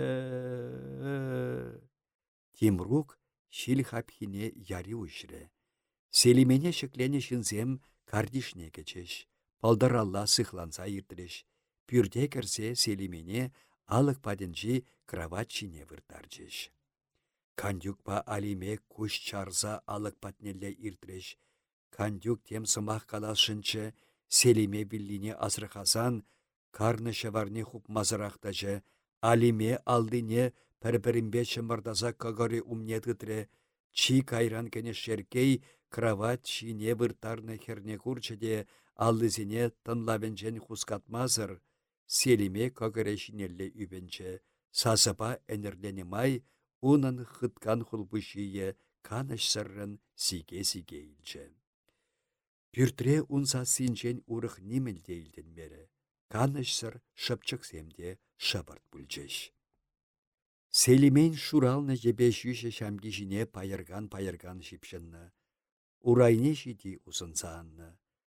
Тимрук шил хапхине яри ушры. Селимене шеклене шынзем кардишне кечеш. Палдаралла сыхланса иртіреш. Пюрде керсе селимене алық паденжи кроватчине выртарчеш. Кандюк алиме куш чарза алық патнелле иртіреш. Кандюк тем сымақ калашынчы, селиме биллине азрықасан, карны хуп мазырақтажы, алиме алдыне пір-бірінбе чымырдаса кагары умне тытре, чи кайран кене шеркей кровать шине выртарны херне курчыде аллызине тынлавенчен хускатмазыр, селиме кагыре шинелле үбенче, сасыпа энерлене май, унын хыткан хулбышие каныш сыррын сиге-сиге илче. Пүртре унса синчен урых нимелде илден мере, каныш сыр шыпчық семде шабырт бүлчеш. Селимен шуралны жебе шүйші шамги жіне пайырган-пайырган шипшынны. Урайне жиди ұсынсанны.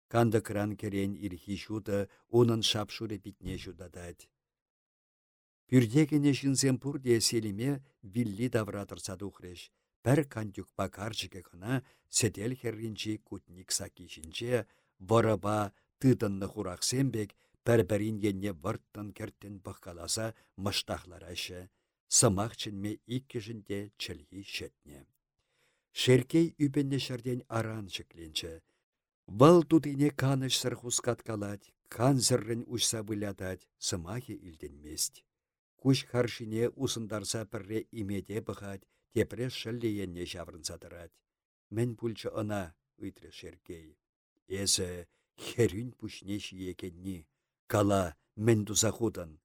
Канды кран керен ирхи жуды, онын шапшуры бітне жудадад. Пүрдегіне жынзен пұрде селиме вилли давратырса дұхреш. Пәр кандюк бакарчыке кына седел херринчи кутник саки жінче, вараба тыдынны хурақсембек, пәр-пәрін енне варттын керттен бұққаласа мұштақлар сымақ чынме иккі жінде чілгі шетне. Шеркей үбенне шарден аран шекленчі. Вал тутыне каныш сыр хускаткалать, кан зіррін ұшса вылядать, сымахи илденмест. Куш харшине усындарса пірре имеде бұхать, тепре енне жаврын садырать. Мен пульчы ына, үйтре Шеркей. Эсі херін пүшнеш екенні, кала мен туза худан.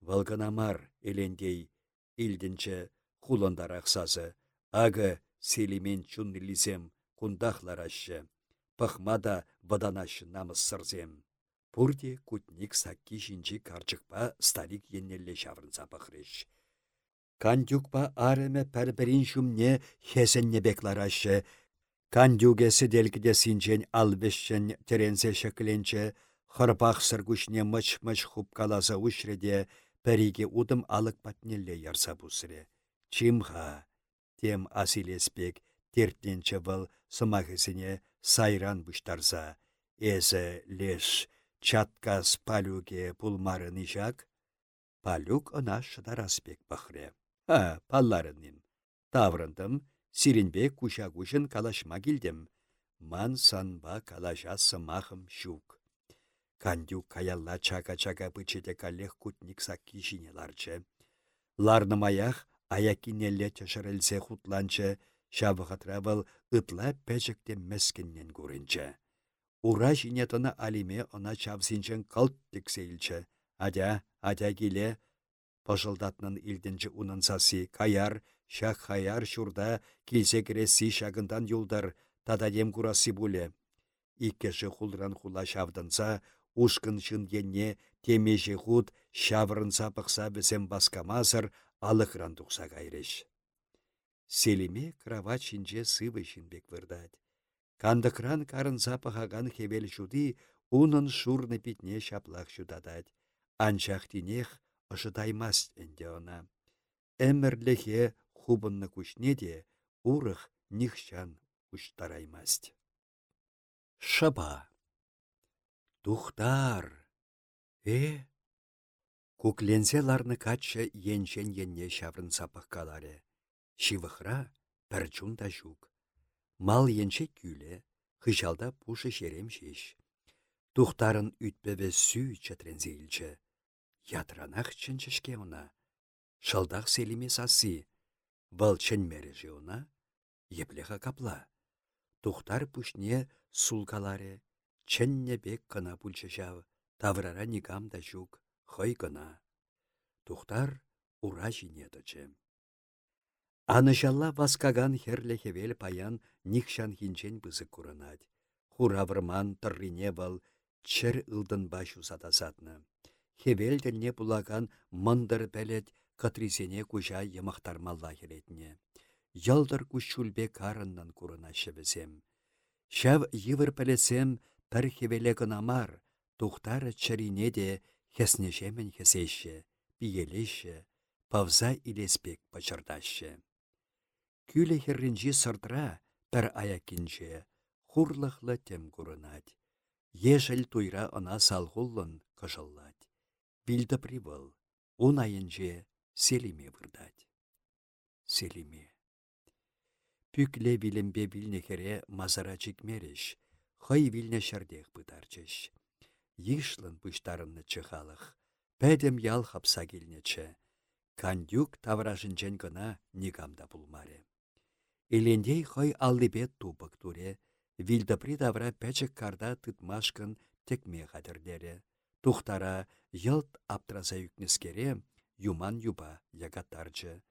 Валганамар елендей илдінчі хуландар ақсазы, ағы селимен чуннилисем кундахларашы, пахмада ваданашы намыс сырзем. Пурде кутник сакки жинчи карчықпа старик еннелле шаврынса пахрыш. Кандюкпа арыме пәрбірін шумне хесенне бекларашы. Кандюгесі делгіде синчен албешшен теренсе шекленче, хырпақ сыргушне мыч-мыч хупкаласа ушреде, пәриге удым алық патнелле ярса бұсыре. Чимха, тем асилеспек, тертненче выл сымахысыне сайран бұштарса, эзі леш, чаткас палюге пулмарын ижак, палюк ына шыдараспек бахре. Ха, палларынын. Таврындым, сиренбе куша-кушын калашма келдім. Ман санба калаша сымахым шук. Кандюк каялла чака-чака пычете калех кутник сакки жинеларчы. Ларнымаях аякинелле чашарелсе хутланчы, шабығатра был ытла пәчікте мәскіннен көрінчі. Ура жинетіні алиме она чавсинчен қалт тексейлчі. Адя, адя келе, пожылдатнын илдінчі унынсасы каяр, шақ хаяр шурда келсе кересі шағындан юлдар, тададем курасы бұле. Иккеші хулран хула шавдынса, ушкын шын енне темеше худ шаврынса пықса бізем баскамазыр, алықран тұқса кайреш. Селиме кровать сывы вырдать. Кандыкран карын запахаган хевел жуди, унын шурны питне шаплах шудадать. Анчах тинех ожидаймас энде она. Эммерлехе хубынны кушнеде, урых нихшан уштараймасть. Шаба. Тухтар. Э? Кукленсе ларны качча енчен енне шаврын сапах каларе. Шивыхра пәрчун жук. Мал енче күлі, хыжалда пушы шерем шеш. Тухтарын үтпеве сүй чатрензе илчі. Ятранақ чынчышке она. Шалдақ селиме сасы. Вал чынмері она. Еплеха капла. Тухтар пушне сулкаларе. Чынне бек кына жав. Таврара нигам да жук. Хой кына. Тухтар ура жинедачы. Анышалла васкаган херле хевел паян нихшан хинчен курынать. Хуравырман тыррине вал ылдын башу сатасатны. Хевел тілне булаган мындыр пәлет катрисене кужа ямақтармалла херетне. Ялдыр күшчулбе карыннан бізем. Шав йывыр пәлесем пір хевеле гынамар, тухтары чарине де хеснешемен хесеше, пиелеше, павза илеспек пачырдашы. Күлі херринчи сыртра пір аякинче, хурлықлы тем курынать. Ешіл туйра ына салғуллын кыжыллать. Білді привыл, он айынче селиме вырдать. Селиме. Пүкле білімбе білнехере мазара чикмереш, хай вилне шардех пытарчыш. Йышлын пыштарынны чыхалық, пәдем ял хапса келнече. Кандюк тавражынчен гына нигамда пулмаре. Элендей хой аллипет тупык туре. Вилдапри тавра пәчік карда тытмашкын текме хатырдере. Тухтара йылт аптраза юкнескере юман юба ягаттарчы.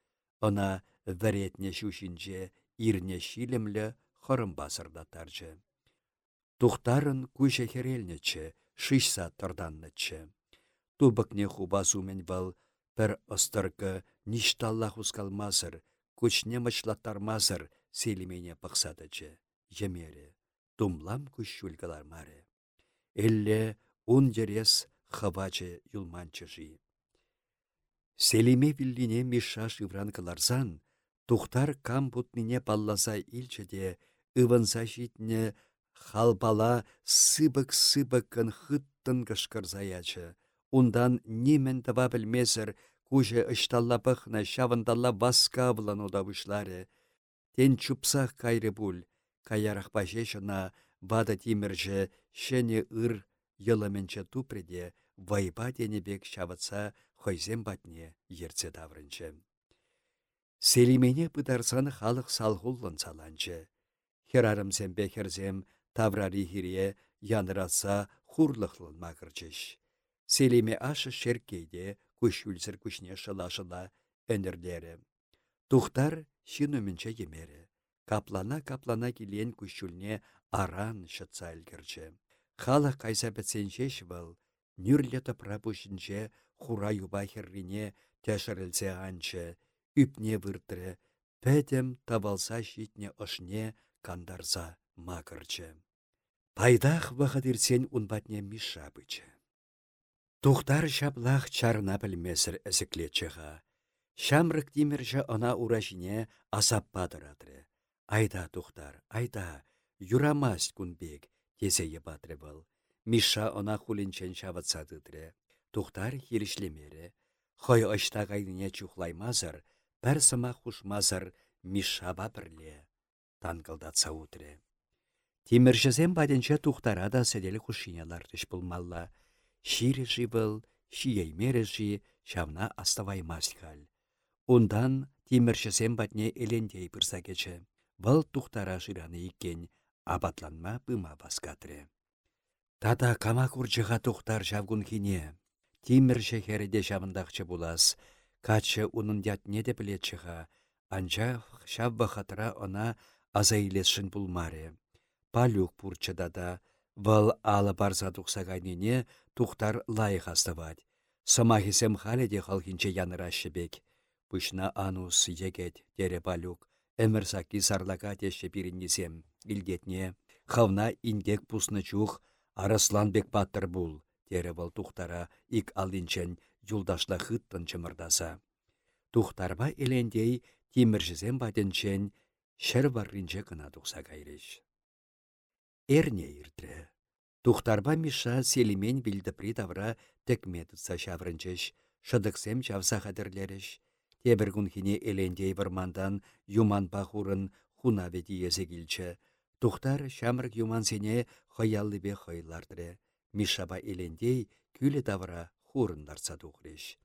Она вәретне шушинче ирне шилемлі хырым басырдатарчы. Тухтарын күші херелнечі, шишса тұрданнычы. Тубыкне хуба сумен вал, пір ыстыркы ништалла хускалмазыр, күчне мычлаттармазыр селимене пықсадычы, жемере, тумлам күш маре. Элле ун жерес хавачы юлманчы жи. Селиме виллине миша шывран кыларсан, тухтар кампутнине палласа илчеде, ыванса житне халпала сыбык-сыбыкын хыттын кышкырзаячы. Ундан немен таба білмезір, Куже ышталла пăхнă çавындалла васка влан удавышларе. Тен чупсах кайры пуль, каярах паше вада тиміржі шене ыр йылыменче тупреде вайба денебек çавытса хойзем батне ерце таврынчы. Селимене пытарсан халық салғуллын саланчы. Херарымсем бехерзем таврари хире яныраса хурлықлын мағырчыш. Селеме ашы шеркейде күшүлсір күшне шыла-шыла өнерлері. Тухтар шинумінче емері. Каплана-каплана келен күшүлне аран шытса әлгірчі. Хала кайса бітсеншеш был, нүрлі тыпра хура юба херрине тәшірілсе анчы, үпне выртыры, пәтем табалса шитне ышне кандарса макырчы. Пайдах вахадырсен унбатне миша бычы. Тухтар шаплах чарна білмесір әсіклетчіға. Шамрык тимірші ана урашине асап падыратры. Айда, тухтар, айда, юрамаст күнбек, тесе ебатры был. Миша она хулинчен шаватсадыдры. Тухтар хиришлемері. Хой гайныне чухлаймазыр, пәр сыма хушмазыр мишаба бірле. Тангылдатса утры. Тиміршізен баденче тухтара да седелі хушинялар түш бұлмалла. Шири был, жи, шавна аставаймас хал. Ундан тиміршізен бадне елендей бірса кече. Вăл тухтара жираны иккен, абатланма пыма баскатры. Тада кама курчыға тухтар жавгун хине. Тимірші хереде жавындақчы булас. Качы унын ятне де білетчіға. Анча шавба хатыра она азайлесшін булмаре. Палюк пурчыдада, вăл алы барса тухсагайнине тухтар лайық астывать. Самахисем халеде халхинче янырашы бек. Пышна анус егет, тере палюк. Әмірсаки сарлака теші пиріннесем. Илдетне, хавна индек пусны чух, бек паттыр бул. Тере бұл тухтара ик алинчен юлдашла хыттын чымырдаса. Тухтарба елендей тиміржізем баденчен шәр барринче кына тухса. Эрне иртре. Тухтарба миша селимен білдіпри тавра текме тұтса шаврынчеш, шыдықсем чавса қадірлеріш. Тебір күнхіне елендей вармандан юман бахурын хуна веді есе келчі. Тухтар шамрык юмансене бе хойлардыры. Мишаба елендей күлі тавра хурындарса тухреш.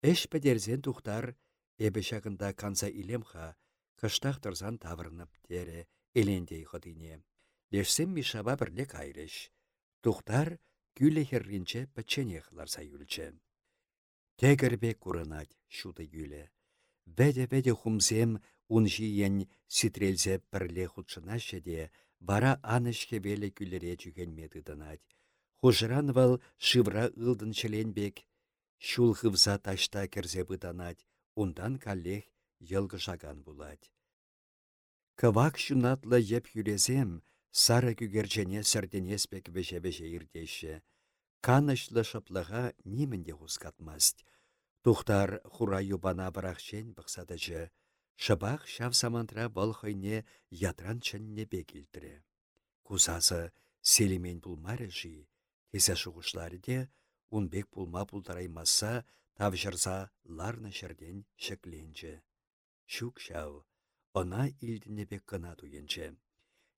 Эш пәдерзен тухтар, эбі шағында канса илемха, кыштақ тұрзан тавырнып тере елендей ходыне. Лешсем мишаба бірле кайрыш. Тухтар күлі херринче пәччене қыларса юлче. Тегірбе курынат шуды юлі. Бәде-бәде хумсем унжиен ситрелзе бірле худшына шеде, бара анышке веле күлере жүгенмеді дынат. Хужран вал шывра ылдын челенбек, шул хывза ташта керзе бұданат, ундан каллех йылғы жаган булать. Кывак еп Сары күгерчене сәрденеспек веше-веше ирдеші. Канышлы шыплыға немінде хускатмаст. Тухтар хура юбана барақшен бұқсадыжы. Шыбақ шав самантра бұл хойне ятран чынне бекілдірі. Кузасы селемен бұлмары жи. Тесе шуғышлары де, унбек пулма пулдараймаса, тавжырса ларны шырден шекленчі. Шук шау, она илдіне бек кына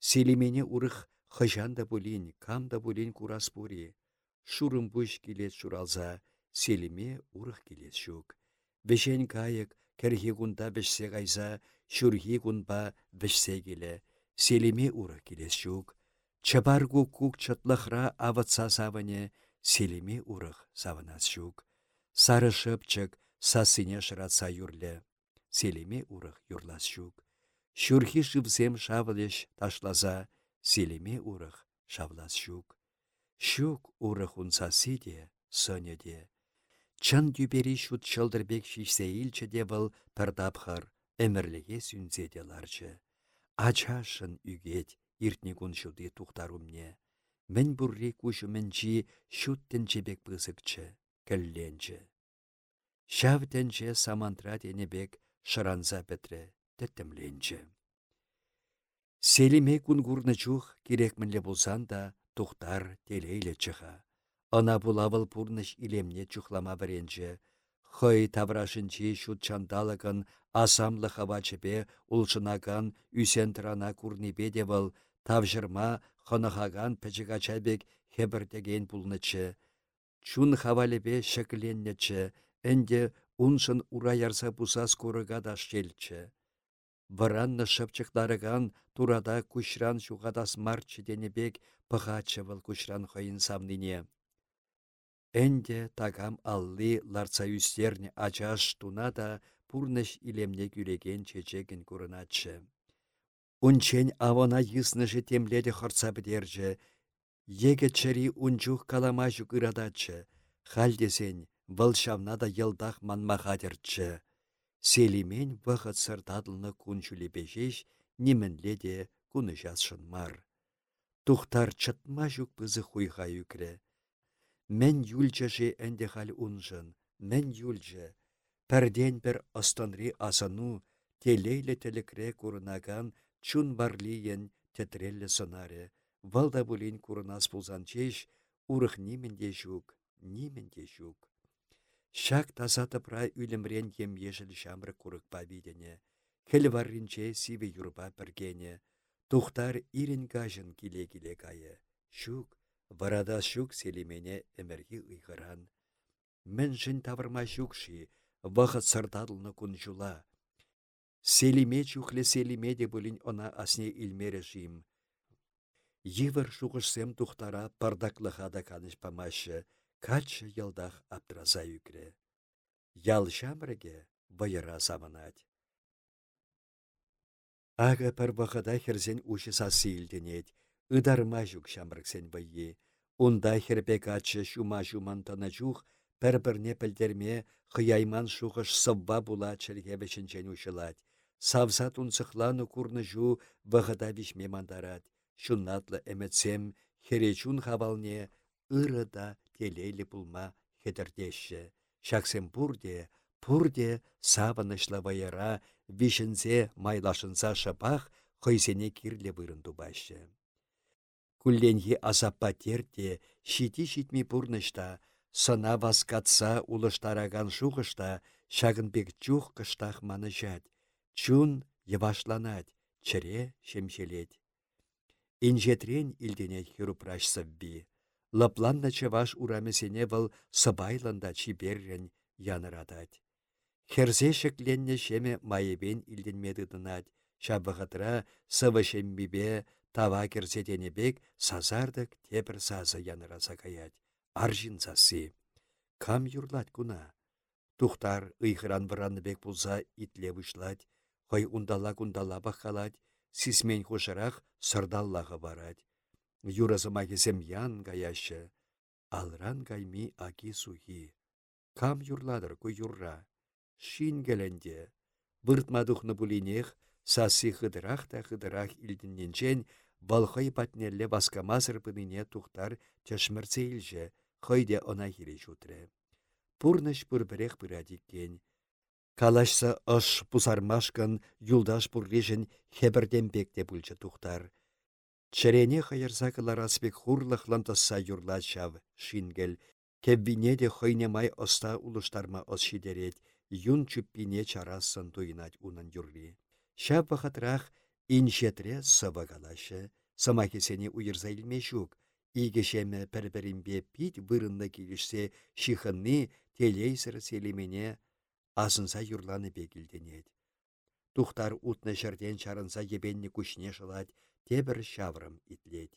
туенчі. Селемене урых хыжан да булин, кам да булин курас бури. Шурым буш келет шуралза, селеме урых келет шук. Вешен кайык, кәрхи кунда бішсе қайса, шурхи кунба бішсе келе, селеме урых келет шук. Чабаргу кук чатлахра аватса саване, селеме урых саванас шук. Сары шыпчык, сасыне шыратса юрле, селеме урых юрлас шук. Шүрхи шывсем шавлеш ташласа, селеме урых шавлас щук. Щук урых унса сиде, сөняде. Чын дюбери шут чылдырбек шишсе илчі де был пірдапхар, әмірліге сүнзе де. Ачашын үгет, иртне күн шуды. Мен бурри күшімінчі шуттен чебек пызыкчы. Шавтенче самантра денебек шыранза бітірі тәттімленчі. Селиме күнгурны чух керекмінле болсан да тухтар телейлі чыға. Ана булавыл пурныш илемне чухлама біренчі. Хой таврашынчи шут чандалыгын асамлы хава чепе улшынаган үсен тырана курнипе девыл тавжырма хынахаган пәчігачабек хебірдеген пулнычы. Чун хавалепе шекленнечі, әнде уншын ураярса пусас курыга да Варанны шыпчыкларыган турада кушран шуғадас марчы денебек пығачывыл кушран хойын самныне. Энде тагам алли ларца үстерне ачаш туна да пурныш илемне күреген чечеген курыначы. Унчен авона йысныжы темледе хорца бідерже, еге чари унчух каламажу кырадачы, халдесен, да йылдах манмахадерчче. Селимен вăхăт сыртатлнă кунчуле пешеш нимменнле те кунышасшын мар. Тухтар чăтма çук пызы хуйха юкре. Мен юлчăше ӹнде хал уншын, мен юлчче. Пәрден пір останри асану, телейлі тілікре курынаган чун барлиен тетреллі сонаре. Валда бұлін курынас пулзан чеш, урых нименде жук, нименде жук. Шак тазаты прай үлімрен ем ешіл шамры курыкпа видене. Хіл варринче сиве юрба біргене. Тухтар ирин кажын киле-киле кайы. Шук, варада шук селимене эмерги ұйғыран. Мен жын тавырма шукши, вақыт сырдадылны күн жула. Селиме чухле селиме де бұлін она асне илмері жим. Йывыр шуғышсем тухтара пардаклыға каныш памашы, Качы йылдах аптраза юкре. Ял шамрыге вайыра саманать. Ага пір вақыда херзен ұшы сасы илденет, ыдарма жүк шамрыксен вайы. Унда хербе качы шума жуман тана жух, пір-бірне хыяйман шуғыш сывва була чәргебешінчен ұшылат. Савзат унсықлану курны жу вағыда вишме мандарат. Шуннатлы әмітсем херечун хавалне ырыда телейлі пулма хедірдеші. Шаксем пурде, пурде савынышлы вайыра, вишінзе майлашынса шапах, хойсене кирле вырынду башы. Кулленхи азаппа терде, шити шитми пурнышта, сына васкатса улыштараган шухышта, шагынбек чух кыштах манышат. Чун евашланать, чыре шемшелет. Инжетрен илдене хирупраш сывби. Лапланна чаваш урамесене вăл сыбайланда чиперрен яныратать. Херсе шекленне шеме майебен илденмеді дынать, шабығытыра сывы шембибе тава керсетенебек сазардык тепір сазы яныраса каять. Аржин сасы. Кам юрлать куна? Тухтар ыйхыран бек пулса итле вышлать, хой ундала-кундала бақалать, сисмен хушырақ сырдаллағы барать. Юразыма кезем ян гаяшы, алран гайми аки сухи. Кам юрладыр ку юрра. Шин геленде. Выртмадухны булинех, сасы хыдырах та хыдырах илдінненчен, балхай патнелле баскамазыр пыныне тухтар тешмірце илже, хойде она хире жутре. Пурныш пырбірех пырадиккен. Калашса ыш пусармашкан юлдаш пуррежен хебірден бекте пульчы тухтар. Чарене хайырса кылараспек хурлықлан тасса юрла чав, шингел. Кеввине де май оста улыштарма ос шидерет, юн чүппине чарасын туйнать унан юрли. Шав вахатрах иншетре сыва калашы, самахесене уйырса илме шук. Игешеме пәрбәрімбе пит вырынны келішсе шихынны телейсір селемене асынса юрланы бекілденет. Утны жерден чарынса ебенні күшне жылать, тебір шаврым итлет.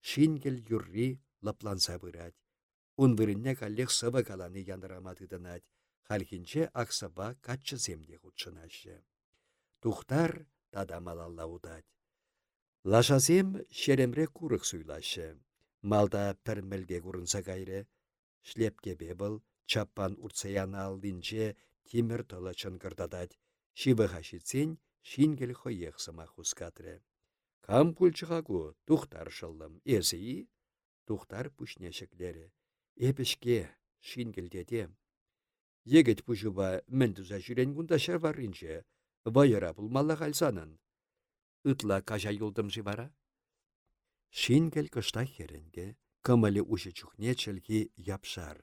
Шингел юрри лапланса бырать. Ун вырынне каллех сыва каланы янраматыдынать. Халхинче аксаба каччы земде хутшынашы. Тухтар тада малалла удать. Лашасем шеремре курық суйлашы. Малда пірмілге курынса кайры. Шлепке бебыл, чаппан урцаяна алдинче тимір тылы чынкырдадать. Шивы хашицен шингел хоех сыма хускатры. Кам кульчығаку тухтар шыллым. Эсі тухтар пүшнешіклері. Эпішке шингілдеде. Егет пүшіба міндіза жүрен күнда варринче. Вайыра бұлмалла қалсанын. Ытла кажа юлдым живара? Шингел кышта херенге, кымылі ұшы чухне чілгі япшар.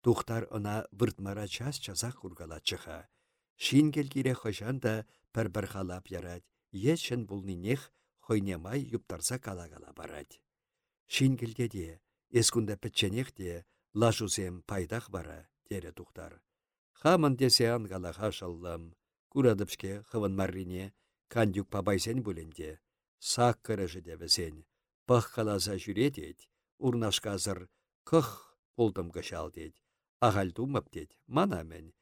Тухтар ына выртмара час чазақ құргала чыха. Шингел кире хышанда пір-бір халап ярать. Ешін бұлнинех хойнемай юптарса кала-кала барать. Шингілдеде, ескунда пітченехте, лажузем пайдах бара, тере тухтар. Хамын десе ангалаға шаллам, курадыпшке хывын маррине, Кандюк пабайсен бүленде. Сақ кіріжі девізен. Пық қаласа жүретет. Урнашказыр кых болдым кышал дед. Ағал думып дед. Мана мен.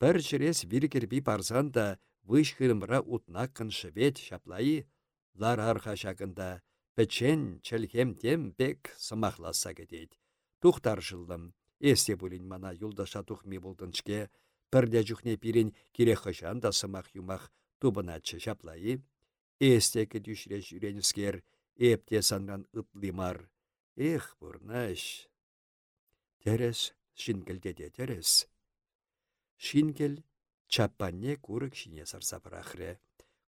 Бір жүрес виргерби барзан да вышкырымра утнаккын шывет шаплайы. Лар арха шагында печен чәлхем тем бек сымақласа кетет. Тухтар жылдым. Есте бұлін мана юлдаша тухми болдынчке. Пірде жүхне пирен керек хышан да сымақ юмақ тубыначы шаплайы. Эстекі дүшре жүреніскер, эпте санған ытлимар. Эх, бұрнаш. Терес, шинкелдеде терес. Шинкел чаппанне курык шине сарсапырахры.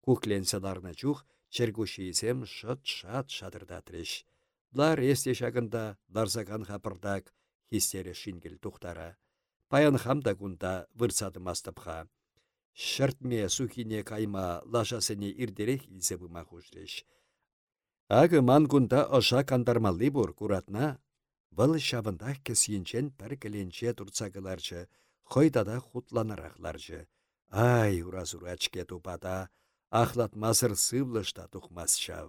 Кукленселарны чух, чергушисем шыт-шат шадырдатрыш. Лар есте шагында ларзаган хапырдак, хистері шинкел тухтара. Паян хамда кунда вырсады мастыпха. Шыртме сухине кайма лашасыне ирдерек илсе бұма хушреш. Ағы ман кунда оша кандармалли бур куратна. Бұл шабындақ кесінчен пір кіленче турцагыларчы, хойдада хутланарақларчы. Ай, ураз-урачке тупада, ахлат мазыр сывлышта тухмас шав.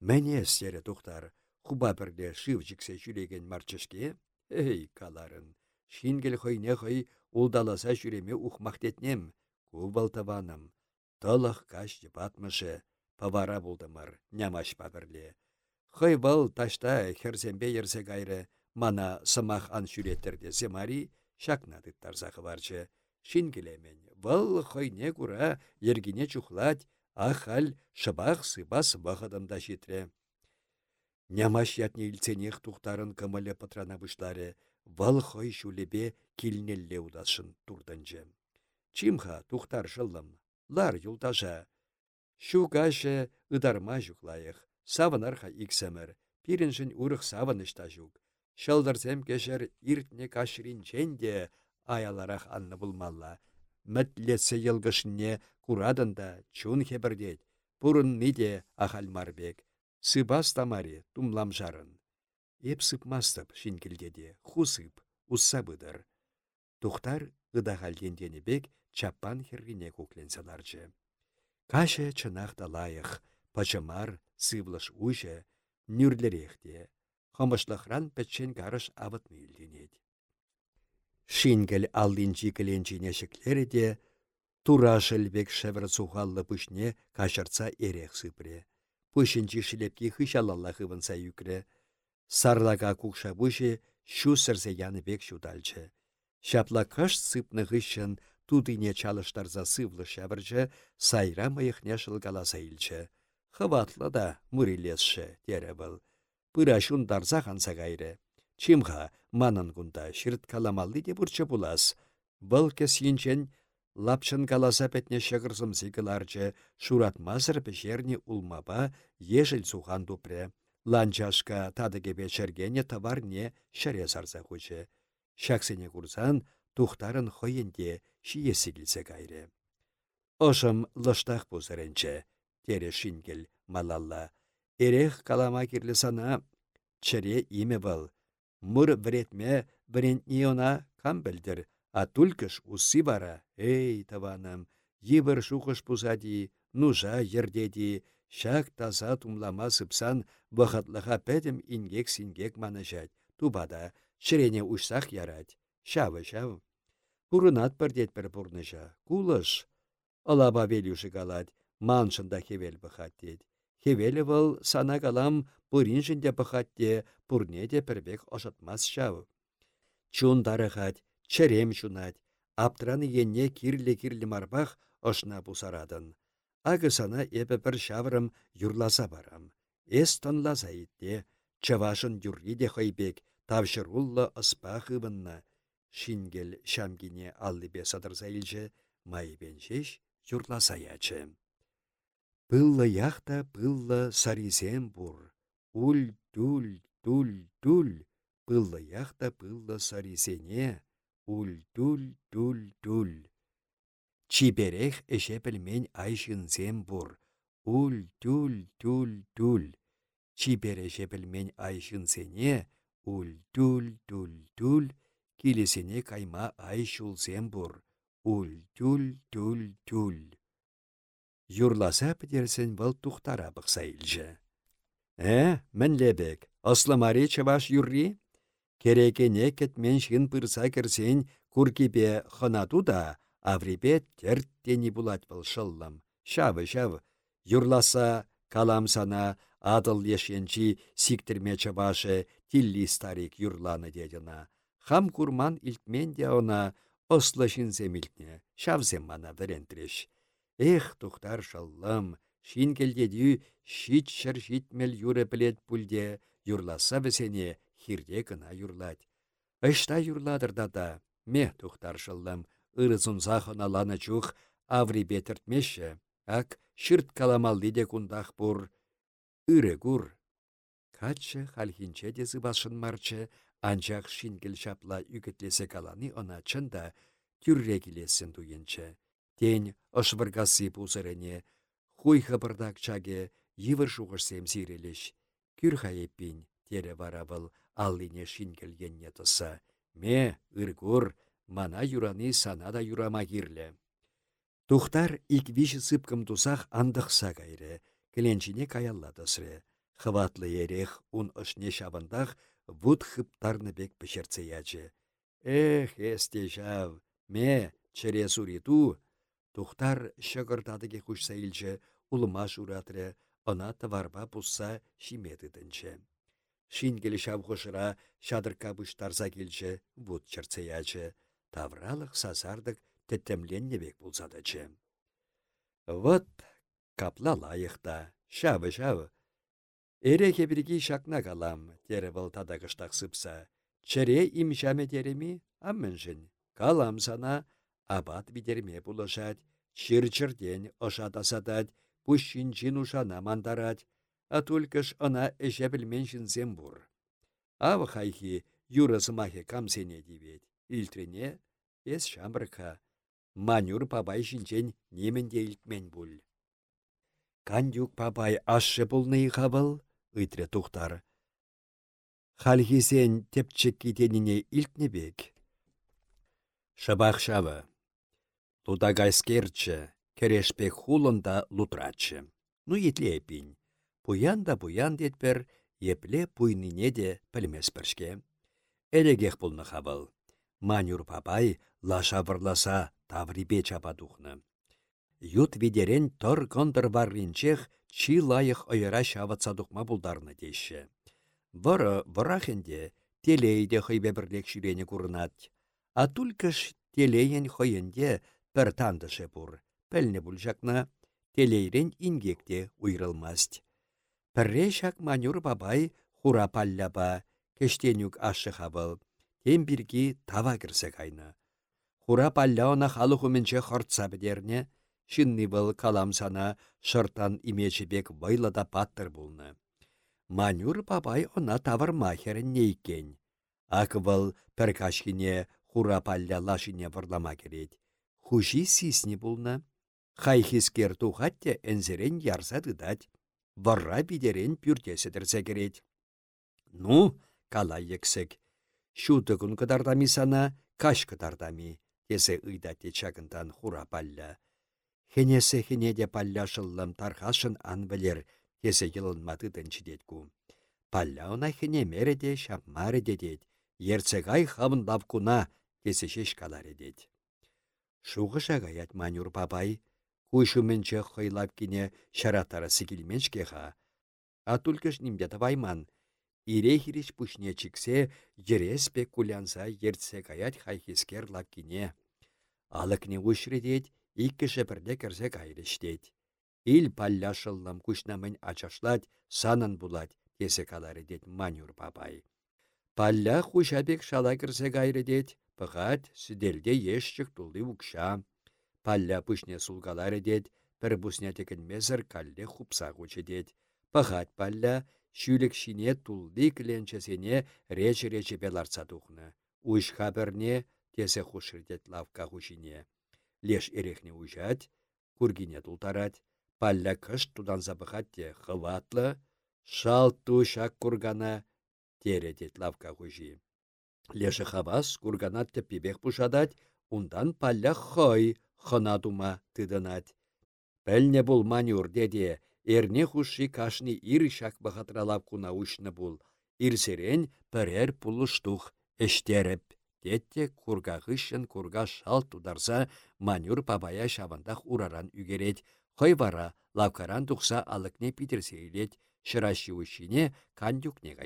Мәне стере тухтар, хуба бірде шив жіксе жүреген марчышке, эй, каларын, шингел хойне хой улдаласа жүреме ухмақтетнем, Кубалтаваным, тылық каш батмышы, павара булдымыр, нямаш пабірле. Хой бұл ташта херзембе ерсе гайры, мана сымақ ан шүреттерде земари, шакна тарзақы барчы. Шин келемен, бұл хойне күра ергіне чухлать, ахал шыбақ сыбас вағыдымда жетре. Нямаш ятне илценех тухтарын кымылы патрана бұшлары, вал хой шулебе килнелле удашын турданжы. Чимха тухтар жылым, лар юлтажа. Шугашы ыдарма жүклайық, савынарха иксәмір, пирінжін урық савынышта жүк. Шылдырсем кешер иртне кашринченде аяларах анны булмалла. Мәтлесе йылгышне курадында чун хебірдет, бұрын миде ахал марбек. Сыбас тамари тумлам жарын. Еп сыпмастып шинкілдеде, хусып, усса бұдыр. Тухтар ыдағалдендені бек чаппан хергине кукленселарчы. Каше чынақта лайық, пачымар, сывлыш уйше, нүрлерехте, хымышлықран пәтчен гарыш мейлденет. Шингел аллинчи кіленчине шеклері де, тура шылбек шевір сухаллы пүшне кашырца ерех сыпре. Пүшінчі шілепки хышалалла хывынса юкре. Сарлага кукша бұшы шу яны бек шудалчы. Шапла каш сыпны хышын тудыне чалыштарза сывлы шәвіржі сайра мыйықне шылгаласа илчі. Хыватлы да мұрилесші, тере бұл. Пыра шундарза қанса гайры. Чимға манын күнда шырт каламалды де бұрчы бұлас. Бұл кесінчен лапшын каласа пәтне шығырзым зигіларчы шурат мазыр пешерні улмаба ежіл сухан дупре. Ланчашка тадыгебе чергене товарне шаре сарса хучы. Шаксене курсан тухтарын хойенде шиесі келсе кайры. Ошым лыштақ бұзырынчы, тере шингел малалла. Эрех калама кирлі сана, чыре име был. Мұр вретме бірентні она білдір, а түлкіш усы бара, эй, таваным, ебір шуқыш пузади, нужа ердеди, шак таза тумлама сыпсан, вахатлыға пәдім ингек-сингек манажать, тубада, чырене ушсақ ярать, шавы-шав. Пурынат бірдет бір бұрныжа, кулыш. Алаба велюші галать, маншында хевел бұхат дед. Хевелі вăл сана калам пыриншінде бұхатте, пурнеде пірбек ошатмас шав. Чун дарыхать, черем чунать, аптыраны енне кирлі-кирлі марбах ошна бұсарадын. Ағы сана епі бір шавырым юрласа барам. Эс тонласа итте, чавашын юрриде хойбек, тавшырулла ыспахывынна. Шингел шамгине аллыбе садырса илче, майбен шеш юрласа ячы. Пыллы яхта пыллы сарисем бур. Уль, туль, туль, туль. Пыллы яхта пыллы сарисене. Уль, туль, туль, туль. Чиберех эше пілмен айшынсем бур. Уль, туль, туль, туль. Чибереше пілмен айшынсене. Уль, туль, туль, туль. Килесене кайма ай шулсем бур. Уль, туль, туль, туль. Юрласа пітерсен вăл тухтара бұқса илжі. Ә, мін лебек, мари чаваш юрри? Керекене кетмен шын пырса керсен куркипе хынату да, аврипе терттені булать бұл шыллым. Шавы, шавы, юрласа каламсана адыл ешенчи сиктірме чавашы тилли старик юрланы дедіна. Хам курман илтмен де она ослы земілтне, шавзем мана вірентреш. Эх, тухтар шаллым, шин келдедю шит шыр житмел юры білет пульде, юрласа бісене хирде кына юрлать. Ышта юрладыр да, ме тухтар шаллым, ырызунса ланы чух, аври бетіртмеші, ак шырт каламалды де кундах бур, ыры гур. Качы халхинче де зыбашын марчы, анчақ шингіл шапла үгітлесе каланы она чында тюрре келесін туйынчы. Тень ышвыргасы пузырыне, хуй хабырдак чаге йывыр шуғырсем сирелеш. Күр хайеппин, тере варавыл, аллине шингелгенне тұса. Ме, ыргур, мана юраны сана да юрама кирлі. Тухтар ик виші сыпкым тусах андықса кайры, кіленчіне каялладысры. Хватлы ерех ун ышне шабындах вуд хыптарны бек пішерце ячы. Эх, эсте жав, ме, чыре суриту, Тухтар шығырдадыге құшса илчі, улыма журатры, она таварба пусса шиметі тінчі. Шин келі шавғышыра шадырка бұштарза келчі, бұд чырцеячы, тавралық сазардық теттемленнебек бұлзадычы. Вот капла лайықта, шавы-шавы. Эре кебіргі шакна калам, тері бұл тадағыштақ сыпса. Чыре имшаме тереми, амміншін. Калам сана, Абат бидерме пулышать, чыр-чырден ошатасатать, пущинчин ушана мандарать, а только ж она эше білмен жінзем бур. Ав хайхи юрасымахе камсене дивет, илтрене эс шамбырка, манюр пабай жінчен неменде илтмен бұл. Кандюк пабай ашы бұлны хабыл, тухтар. Хальхисен тепчік кетеніне илтнебек. Шабақ шабы. Тудагайскерчче, керешпек хулында лутрачче. Ну етле пин. Пуян да пуян детпер, епле пуйнине де пілмеспіршке. Элегех пулны хабыл. Манюр папай лаша врласа таврипе чападухны. Ют видерен тор кондыр барринчех чи лайық ойыра шаватса духма булдарны деші. Выры вырахенде телейде хыйбе бірлек курнат. А тулькыш телейен хойенде пір тандышы бұр. Пәліне бұлжақна, телейрен ингекте уйрылмаст. Пірре шак манюр бабай хура палляба, кештенюк ашы хабыл. Тем бірге тава кірсе кайны. Хура палля она халы хуменче хортса бідерне, шынны был калам сана шыртан имечебек да паттыр булны. Манюр бабай она тавар махерін нейкен. Ак был піркашкине хура палля лашине варлама керет хуши сисне булна. Хайхискер тухатте энзерен ярса дыдать. Варра бидерен пюртеседірсе керет. Ну, кала ексек. Шутыкун кыдардами сана, каш кыдардами, тесе ыйдате чагындан хура палля. Хенесе хенеде палля шыллым тархашын ан білер, тесе йылынмады ку. Палля она хене мереде, шапмаре дедет, ерцегай хавын лавкуна, тесе шеш едет. Шуғыша гаят манюр бабай, куйшуменче хыйлап кине шаратара ха. А тулкыш нимде тавайман. Ире хирич пушне чиксе, ереспе кулянса ертсе гаят хайхискер лап кине. Алыкне ушредет, иккіше бірде кірсе кайрыштет. Ил палляшыллам кушнамын ачашлать, санын булать, тесе калары дет манюр бабай. Палля хушабек шала кірсе дет, Пығат сүделде ешчік тулды ұқша. Палля пүшне сулгалар дед, бір бұсне текін мезір калле хупса дед. Пығат палля шүлік шине тулды кіленчесене речі-речі беларца тухны. Уш хаберне тесе хушырдет лавка хушине. Леш ерехне ужат, кургине тултарат. Палля кыш тудан забығат те хыватлы, шалту шак кургана тередет лавка хужи. Леші хавас курганат теппебек пушадать, ундан палля хой хына тума тыдынать. Пәлне бұл манюр деде, эрне хуши кашни ир шак бахатралап куна ушны бұл. Ирсерен пірер пулыштух эштеріп. Детте кургағышын курга шал тударса манюр пабая шабандах ураран үгерет. Хой вара лавкаран тухса алыкне питерсейлет, шыраши ушине кандюкне.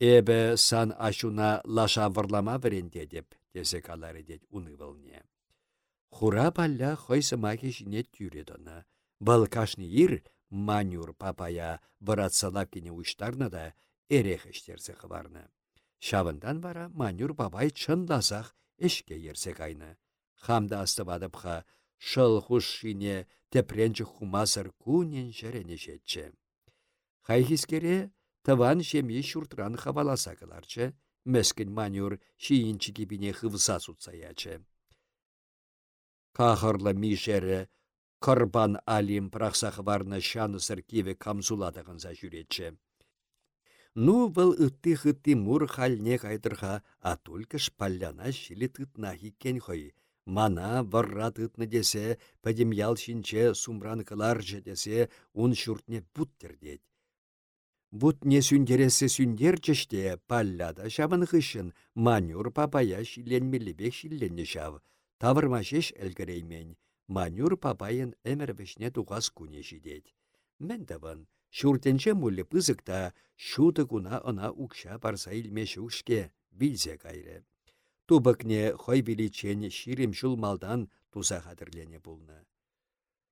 Эбі сан ашуна лаша варлама віренде деп, десе калары дед уны вылне. Хура балля хойсымаке жіне тюредіні. Бұл кашны ир манюр папая бұратсалап кене ұштарны да эрех іштерсе қыварны. Шавындан бара манюр бабай чынласақ ішке ерсе кайны. Хамда астывадыпха шыл хуш шине тепренчі хумасыр кунен жерене жетчі. Хайхискере тыван жеме шуртран хаваласа кыларчы, мәскін манюр шиінчі кибіне хывса сутсаячы. Кахырлы мишері Кырбан алим прақсақ варны шанысыр кеве камзуладығынса жүретші. Ну, был ытты-хытты мур хальне кайдырға, а только шпалляна шилі тытна хиккен хой. Мана варра десе, пәдім ял шинче сумран кыларжы десе, он шүртне бұттер Бут не сүндересе сүндер чеште, палляда шабын хышын, манюр папая шиленмелебек шилленне шав. Тавырма шеш әлгіреймен, манюр папайын әмір бішне туғас күне жидет. Мен тавын, шүртенче мүлі пызыкта, шуты куна ына укша барса илме шушке, білзе кайры. Тубыкне хой биличен ширим малдан туза хадырлене булны.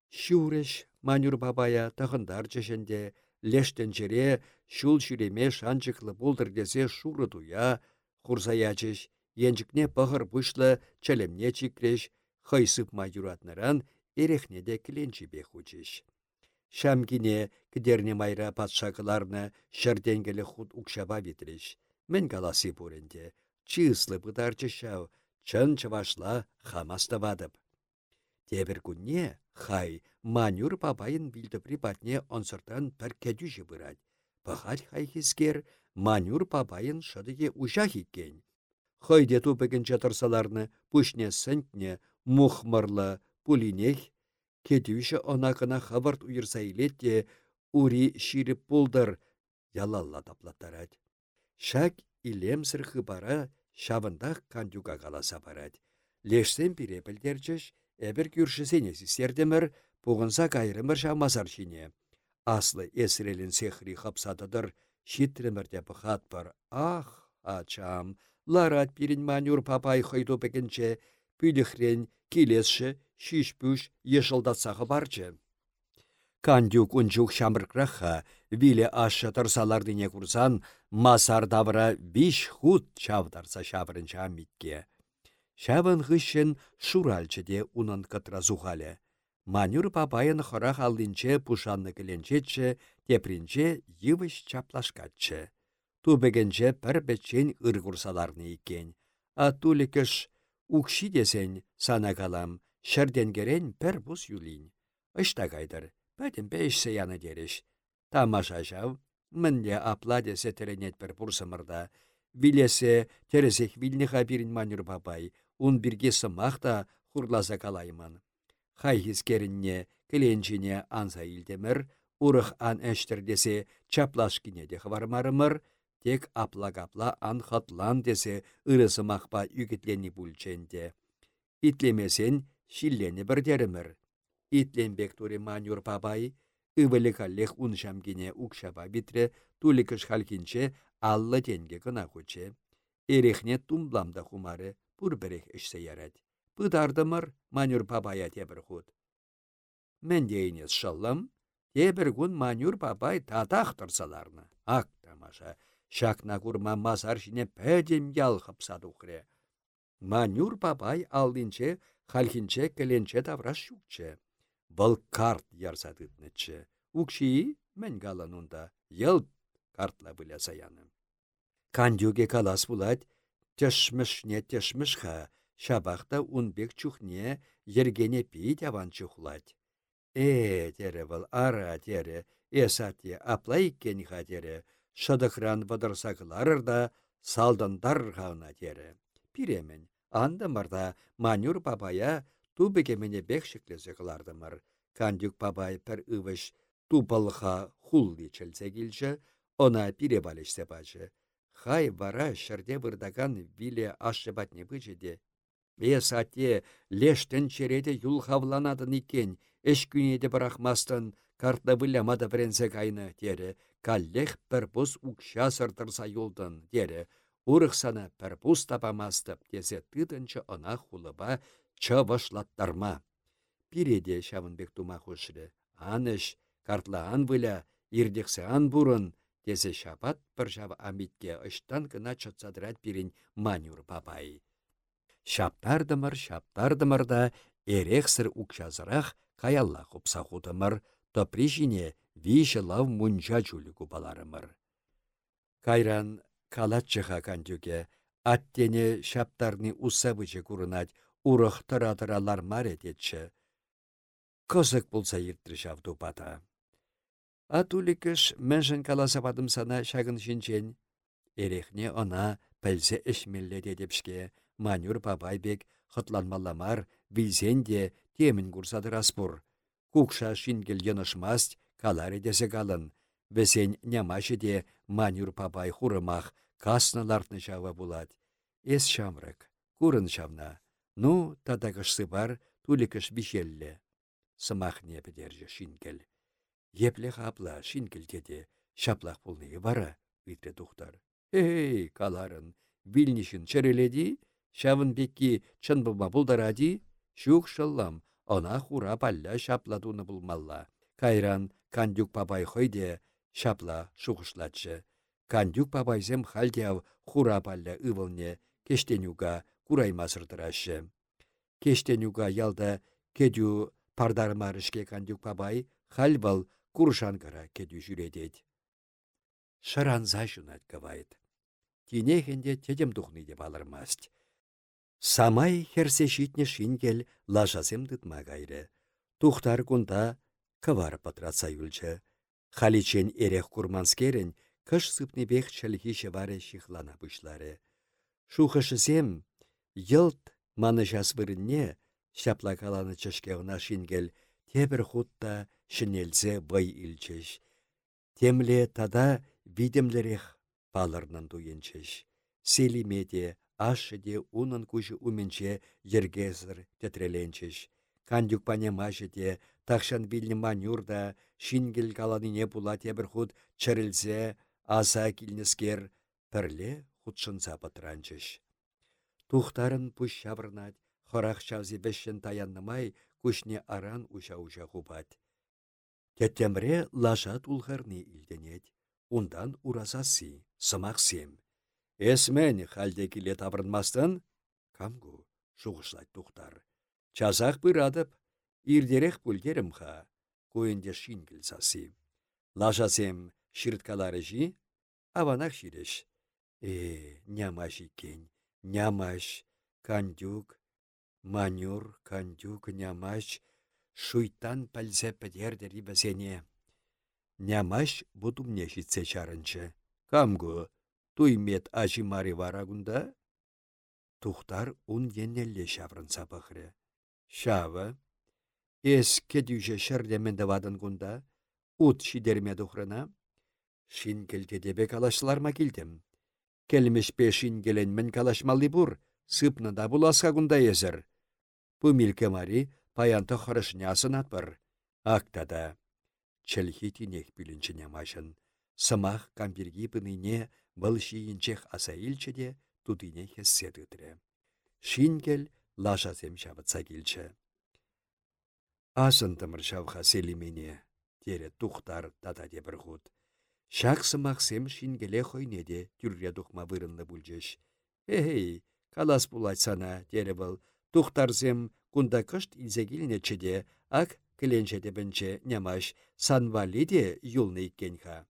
Шүреш манюр папая тағындар чешенде, лештенчере шул шүреме шанчықлы болдыр десе шуры туя, хурсаячыш, енчікне пахыр бұшлы чәлемне чикреш, хайсып юратныран эрехне де кіленчі хучыш. Шамкине кдерне майра патшакыларны шырденгелі худ укшаба витреш. Мен галасы буренде, чыслы бұдарчы шау, чын чывашла. Тебір күнне, хай, манюр бабайын білдіпри батне онсыртан пір кәдюжі бұрад. Пахать хай хискер, манюр бабайын шыдыге ұжах иккен. Хойде тупыгін жатырсаларны пүшне сәнтне мухмырлы пулинех, кәдюші онакына хабарт уйырса илетте, ури ширіп пулдыр, ялалла таплаттарад. Шак илемсір хыбара шабындақ кандюга қаласа барад. Лешсен білдерчіш, Эбір күршісене сестердемір, бұғынса кайрымыр шамасар шине. Аслы эсірелін сехри хапсадыдыр, шитремірде бұхат бар. Ах, ачам, ларат пирин манюр папай хойду пекенче, пүліхрен, келесші, шишпүш, ешылдатсағы барчы. Кандюк унчук шамыркраха, виле ашы тұрсалардыне курсан, масар давра биш худ чавдарса шабырынча амитке. Шавын хыщен шуральчыде унын кытра зухале. Манюр папайын хырах алдинче пушанны кіленчетче, тепринче йывыш чаплашкатчы. Тубегенче пір бәтчен ыргурсаларны икен. А тулікіш укши десен сана калам, шырденгерен пір бус юлин. Ышта кайдыр, пәтін пәйшсе яны дереш. Тамаша жау, мінне апла десе теренет бір бұрсымырда. Вилесе бірін манюр папай, ун бирге сымақта хурласа калайман. Хайхис керінне, кіленчіне илдемір, урых ан әштір десе чаплашкине де хвармарымыр, тек апла-капла ан хатлан десе ырысымақпа үгітлені бүлченде. Итлемесен шиллені бірдерімір. Итленбек туре манюр пабай, ывылы каллех уншамкине укшаба битре туликыш халкинче аллы тенге кына хуче. Эрехне тумбламда хумары, пурберех ішсе ярад. Пыдардымыр манюр папая тебір худ. Мен дейінес шылым, тебір күн манюр папай татақ тұрсаларны. Ак тамаша, шакна курма мазар жіне пәдем ял хыпсадухре. Манюр папай алдинче, халхинче кіленче тавраш шукче. Бұл карт ярсадытнычы. Укши мен галанунда ел картла біля саяны. Кандюге калас булать, Тешмішне тешмішха, шабақта унбек чухне ергене пи таван чухлать. Э, тере был ара тере, эсатте апла иккен ха тере, шыдықран да салдандар ғауна тере. Пиремен, анда марда манюр бабая тубеке мене бек шеклесе қылардымыр. кандюк пабай пір ывыш тупалха чӹлсе килчче, она пире балешсе. Хай вара шырде вырдаган виле ашшы батне пычыде. Бес ате лештен череде юл хавланадын икен, эш күнеде бірақмастын, картна вылямада брензе кайны, тере, каллех пір бұз укша сыртырса юлдын, тере, урықсана пір бұз тапамастып, тезе тыдынчы ына хулыба чывышлаттарма. Пиреде шавынбек тума хушры. Аныш, картла ан выля, ирдексе ан бурын, тезе шапат пір жав амитке ыштан гына чатсадырат пирин манюр бабай. Шаптардымыр, шаптардымыр да, эрехсір укшазырақ каялла хупса худымыр, топри жіне виші лав мунжа жулігу баларымыр. Кайран калатчыға кандюге, аттене шаптарны усабычы курынать, урых тыра-тыралар мар ететші. Кызык болса ерттір жавду бата. Атуликыш мәншін каласападым сана шагын шинчен. Эрехне она пәлсе ішмелле дедепшке, манюр бабайбек хытланмалламар, вилзенде темін курсады распур. Кукша шингел йынышмаст, калари десе калын. Весен нямашы де манюр папай хурымах, касналартны жава булат. Эс шамрык, курын шамна. Ну, тадагышсы бар, туликыш бишелле. Сымах не бедерже шингел. Епле хапла шингел деде, шаплах пулны бара, витре тухтар. Эй, каларын, вилнишін чәреледі, шавын бекки чын бұлма бұлдаради, шуқ шыллам, Она хура палля шапладуны булмалла. Кайран кандюк папай хойде шапла шухышлатшы. Кандюк папайзем хальдяв хура палля ывылне кештенюга кураймасырдырашы. Кештенюга ялда кедю пардармарышке кандюк папай хальбал куршанкара кедю жүредет. Шаранза жунат кавайт. Тинехенде тедем тухны деп алырмаст. Самай херсе шитне шингел лажасем дытма гайры. Тухтар кунда кывар патраца юлчы. Халичен эрех курманскерен кыш сыпнебех чәлхи варе шихлана бұшлары. Шухышысем йылт маны жас вырынне шапла каланы шингел тебір хутта шинелзе бай илчеш. Темле тада видемлерех палырнын туйынчеш. Селимеде ашыде унын кучы уменче ергезір тетреленчеш. Кандюк панемашыде, тахшан вилні манюрда, шингел каланыне пула тебір худ чәрілзе, аса килнескер, пірле худшынса патранчеш. Тухтарын пуш шавырнать, хорах чавзи бешшен таяннымай, кушне аран уша-уша хупать. Теттемре лашат улхарны илденет, ундан уразасы, сымақ сем. Эсмен халде киле табырнмастын? Камгу, шуғышлай тухтар. Чазақ бұрадып, ирдерек ха, көйінде шингіл сасы. Лажасем шырткалары жи, аванақ ширеш. Э, нямаш икен, нямаш, кандюк, манюр, кандюк, нямаш, шуйтан пәлзе пәдердері бәсене. Нямаш бұдумне житсе чарынчы. Камгу, туймет мари варагунда? Тухтар ун еннелле шаврынса пăхрре. Шавы. Эс кедюже шӹрдеменде вадын кунда, ут шидерме тухрына. Шин келтедебе калашларма килтем. Келмешпе шин келенмен калашмалли бур, сыпны да буласка кунда езір. Пу милке мари паянты хырышнясын атпыр. Актада. Чәлхи тинех білінчіне машын. Сымақ камбирги пыныне Бұл шиінчех аса илчеде тудыне хессе тытры. Шинкел лашасем шабытса келчі. Асынтымыр шавха селимене, тере тухтар тата бір худ. Шақсы мақсем шингеле хойнеде түрре тухма вырынны бүлжеш. Эй, калас сана, тере бұл, тухтарсем кунда кышт илзегілінечеде, ак кіленчеде бінче нямаш санвалиде юлны иккенха.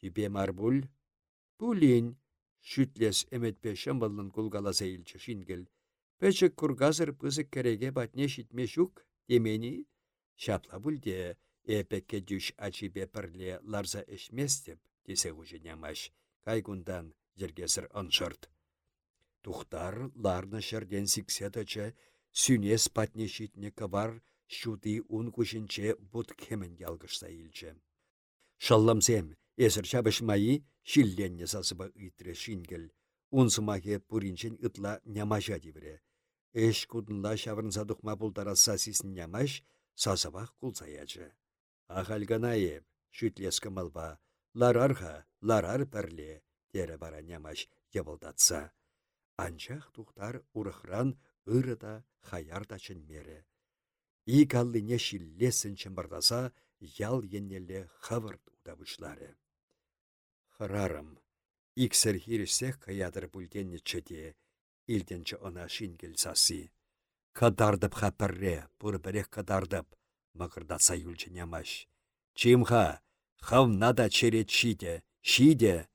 Тюбе марбуль, Пулин, шүтлес әметпе шымбылын кулгаласа илчі шингел. Пәчік кургазыр пызык кереге батне шитме шук, демени, шапла бүлде, әпекке дүш ачибе пірле ларза әшместеп, десе ғужынямаш, кайгундан жергесір ұншырт. Тухтар ларны шырден сікседачы, сүнес патне шитне кавар, шуды ун кушинче бұт кемен ялгышса илче. Шалламсем, эсір чабыш майы, шилленне сасыба үйтірі шингіл. Унсымаге пуринчен ытла нямажа дивре. Эш кудынла шавырнса дұқма бұлдараса сисін нямаш, сасыбақ кулсаячы. Ахальганае, шүтлес кымылба, ларарха, ларар пірле, тере бара нямаш ебылдатса. Анчах тухтар урыхран ырыда хаярда мере. Ик аллине шиллесін чымбырдаса, ял еннелі хавырд удабышлары. Хырарым, иксір хирісек каядыр бүлденні чеде, илденчі она шингел сасы. Кадардып хапырре, бұрбірек кадардып, мақырдаса юлчы нямаш. Чимха, хавнада черет шиде, шиде,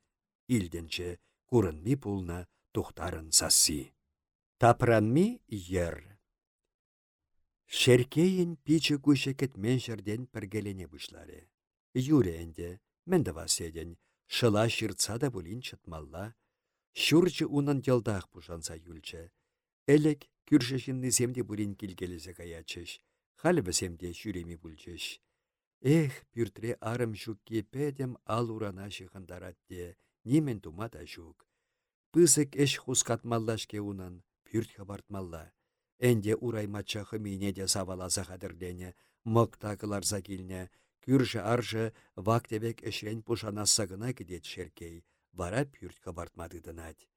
илденчі курынми пулна тухтарын сасы. Тапранми ер. Шеркейін пичі күшекет мен жерден піргелене бұшлары. Юре әнде, мен седен, шыла шырца да бұлін чытмалла. Шүрчі унын делдақ бұшанса юлчы. Әлік күршешінні земде бұлін келгелізе каячыш. Халі біземде шүреми бұлчыш. Эх, пүртре арым жүкке пәдем ал урана шығындаратте, немен тумада жүк. Пызык эш хускатмаллашке унын, пүрт хабартмалла. Энде ураймача хымине де саваласа хадырлене, мықта кыларса килне, күрші аржы вактебек эшрен пушанаса гына кедет шеркей, вара пүрт хабартмады дынать.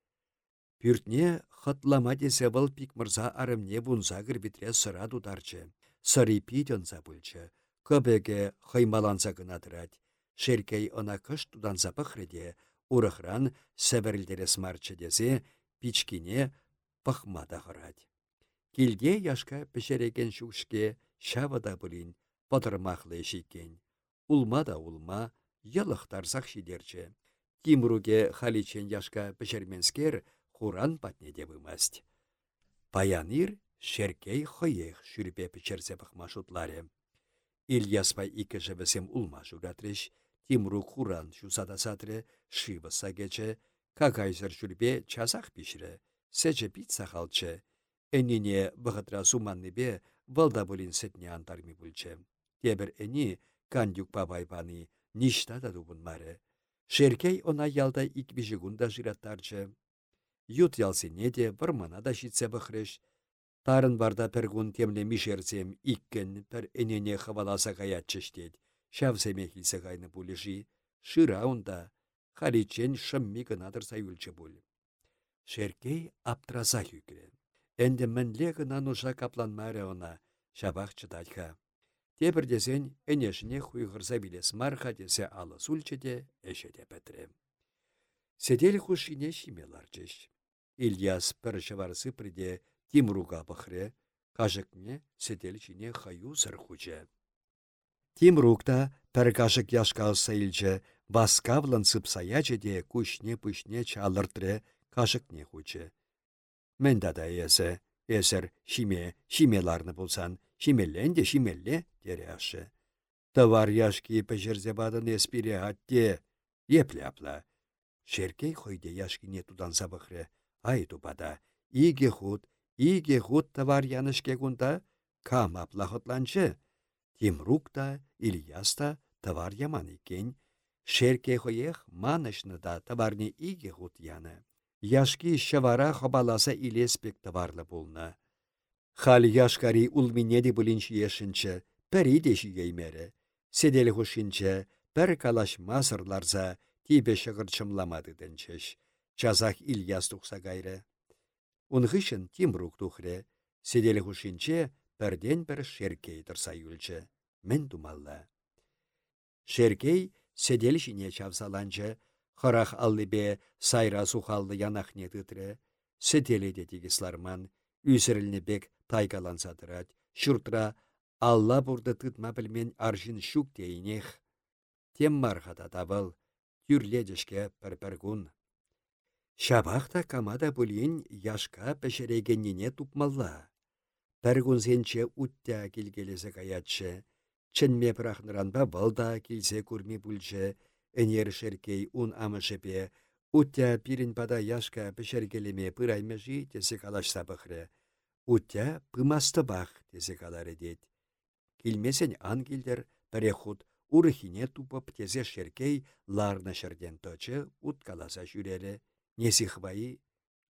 Пүртне хытлама десе был пик мырза арымне бунса кірбітре сыра дударчы. Сыры пиденса бүлчі, Көбеге хаймаланса гына Шеркей она кыш туданса пăхреде, урăхран сәбірлдері смарчы дезе, пичкине пăхмада хырать. Килде яшка пешереген шушке шавада бұлін, патырмақлы шикен. Улма да улма, тарсақ шидерчі. Тимруге халичен яшка пешерменскер хуран патнеде вымасть. Паянир шеркей хыех шүрпе пăхма шутларе. Ильяспай икі жібісем улма жугатреш, Хуран жусада сатре, шибы сагече, какайзыр жүрбе часақ пишре, сәче бит сақалчы. Әніне бұғытра суманны бе, валда бұлін сетне антарми бүлче. Тебір әні, кандюк бабайбаны, ништа да дубын мары. Шеркей она ялда икбежігунда жираттарчы. Ют ялсене де, вармана да житсе бұқреш, Тарын барда піргун темле мишерсем иккен пір энене хаваласа каятчыштет. Шавсеме хилсе кайны пулежи. Шыра унда. Халичен шымми гынадыр сайылчы бұл. Шеркей аптраза хүкірен. Энде мінле гына нуша капланмаре она. Шабақ чыдатха. Тепір десен энешіне хуйғырса білес марха десе алы сульчеде әшеде пәтірем. Седел хушине шимелар жеш. Ильяс пір жыварсы приде Тимруга бұхре, кажыкне седел жіне хаю. Тимрукта пір кажык яшка сайылчы, баскавлан сыпсаячы де күшне-пүшне чалыртре кажыкне хуче. Мен дада есі, эсір шиме, шимеларны болсан, шимеллен де шимелле дере ашы. Товар яшки пәжірзе бадын эспире атте, епляпла. Шеркей хойде яшкине тудан сабықры, ай тупада, иге худ, Иге хут товар янышке кунта кам аплахотланчы. Тимрук та, Ильяс та товар яман икен. Шерке хоех манышны да товарне иге хут яны. Яшки шавара хабаласа илеспек товарлы болна. Хал яшкари улминеди бұлінчі ешінчі, пәрі деші еймері. Седел хушинчі, пәр калаш масырларза, тибе шығыр чымламады дінчіш. Чазах Ильяс тұқса гайры. Унғышын Тимрук тухре, седелі хушинче пәрден бір шеркей тұрса юлчы. Мен думалла. Шеркей седел жіне чавсаланчы, Хырах аллыбе сайра сухалды янахне тытре, седелі де тегісларман, үсірілні бек тайкалансатырат, шүртра алла бұрды тытма білмен аржын шук дейінех. Тем мархата табыл, түрледішке пір-пір Шабақта камада бұлін яшка пәшірегеніне тупмалла. Пәр күнсенче үття келгелесі каятшы. Чынме пырахныранба балда келсе көрме бүлчі. Энер шеркей ун амышыпе. Үття пирін пада яшка пәшіргелеме пыраймежи тесі калашса бұхры. Үття пымасты бақ тесі калар едет. Килмесен ангелдер, перехуд, урыхине тупып тезе шеркей ларны шырден точы уткаласа жүрере. Несихвайы,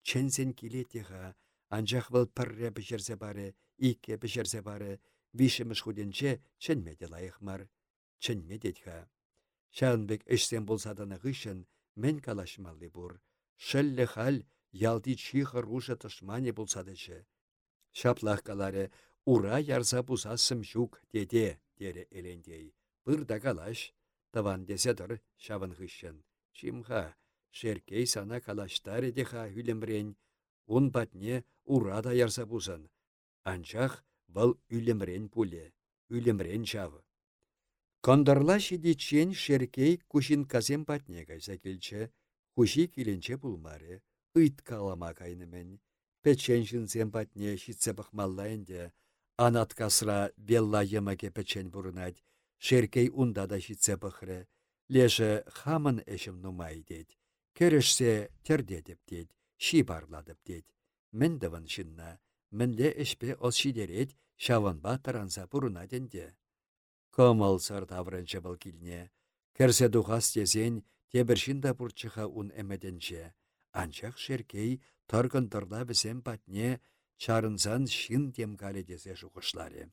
ченсен килетеха, анжақ выл пірре бішерсе бары, икке бішерсе бары, вишіміш худенче ченмеде лайықмар. Ченмедетха. Шаанбек ішсен болсаданы ғышын, мен калашмалли бур. Шелле хал, ялди чихы руша тышмане болсадычы. Шаплах каларе, ура ярса пусасым жүк, деде, дере элендей. Пырда калаш, таван деседір шавын ғышын. Шимха, шеркей сана калаштар деха хүлемрен, ун батне урада ярса пусан. Анчах бұл үлемрен пуле, үлемрен шавы. Кондарла шидичен шеркей кушин казем патне кайса келче, куши киленче пулмаре, ыйт калама кайнымен. Печен жынсен патне шитсе анат касра белла емаке печен бурынать, шеркей унда да шитсе бахры. Леже хамын эшім нумай дед. Керешсе терде деп дед, ши барладып дед. Мен дывын шынна, мінле эшпе ос шидерет, шаванба таранса бурына денде. Комал сар таврынчы был килне. Керсе духас тезен, тебіршін да бұрчыға ун әмеденче. Анчақ шеркей тұргын тұрда бізен патне чарынсан шын темкалі десе жуғышлары.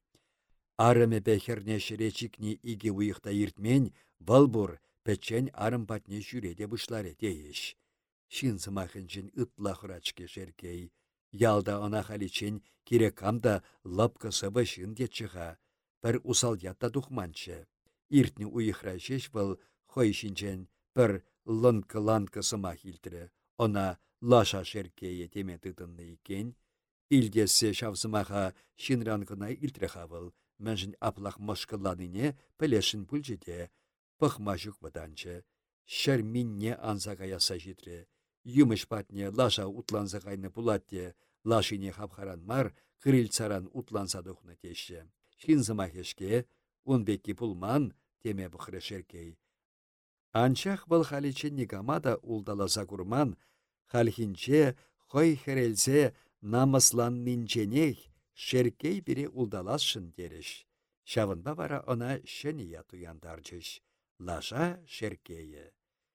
Арымы бәхерне шіречікні иге уйықта иртмен, валбур пәчен арым патне жүреде бұшлары дейіш. Шын сымақынчын ытла хұрачке шеркей. Ялда она халичен керек камда лапка шын детчіға бір усал ятта тухманчы. Иртні уйықра шеш был хой шинчен бір лынкы-ланкы сыма хилтірі. Она лаша шеркее теме тытынны икен. Илдесе шавсымаха шинранкына илтірі хавыл. Мәншін аплақ мошкыланыне пілешін пүлжеде. Пықма жүк бұданчы. Шәрминне анзаға яса житрі. Юмыш патне лаша утланса кайны пулатте. Лашине хапхаран мар, царан утланса духны теші. Хинзыма хешке, унбекки пулман, теме бұхры шеркей. Анчах бұл халичен негамада улдаласа курман, халхинче хой херелсе намыслан нинченех, шеркей бире улдаласшын дереш. Шавынба вара она шения туяндарчыш. Лаша шеркейі.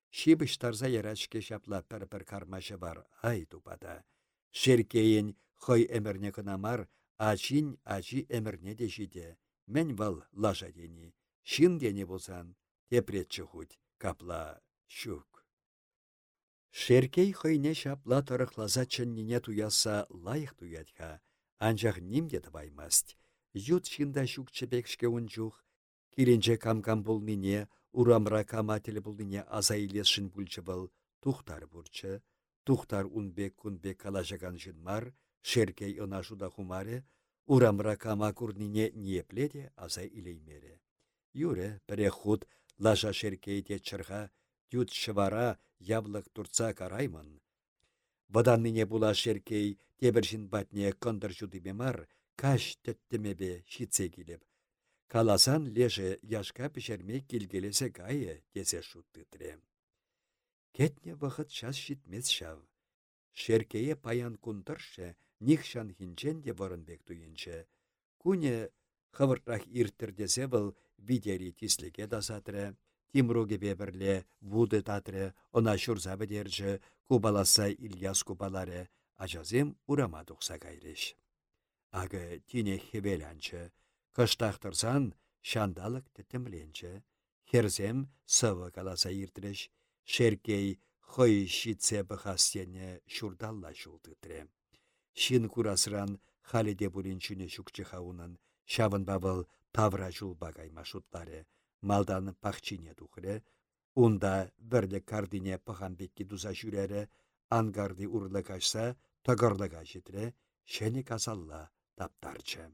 Шибыш тарза ярачке шапла пір-пір кармашы бар ай тупада. Шеркейін хой әмірне кынамар, Ачин ачи әмірне де жиде. Мен вал лажа дени. Шин дене болсан, тепретчі хуть, капла шук. Шеркей хойне шапла тұрықлаза чыннене туяса лайық туятха, анжақ нимде табаймаст. Ют шинда шук чебекшке унчух, киренче кам-кам болнине, урамра камателі болнине азайлесшін бүлчі был, тухтар бурчы, тухтар унбек кунбек калажаган жынмар, Шеркей ына жуда хумаре, урамра кама курнине непледе аза илеймере. Юре, піре худ, лажа шеркейте чырға, тют шывара яблык турца караймын. Ваданныне була шеркей тебіршін батне кондыр мар, каш тәттімебе шитсе. Каласан леже яшка пішерме келгелесе гайы десе шуттытре. Кетне вақыт шас шитмес шав. Шеркее паян кунтыршы, нихшан хинчен де бек туйынчы. Куне хывыртрах ирттірдесе был видери тислеге дасатры, Тимруге бебірле, вуды татры, она шурза кубаласа Ильяс кубалары, ажазем урама тұқса кайреш. Ағы тине хевелянчы, кыштақтырсан шандалық тітімленчі, херзем сывы каласа иртіреш, шеркей хой шитсе бұхастене шурдалла шултытры. Шин курасран халиде буринчуне шукчы хаунан, шавын бабыл тавра жулба кайма малдан пахчине тухры, унда верле кардине пахамбекки дуза жүрері, ангарды урлы кашса, жетірі, шәне казалла таптарчы.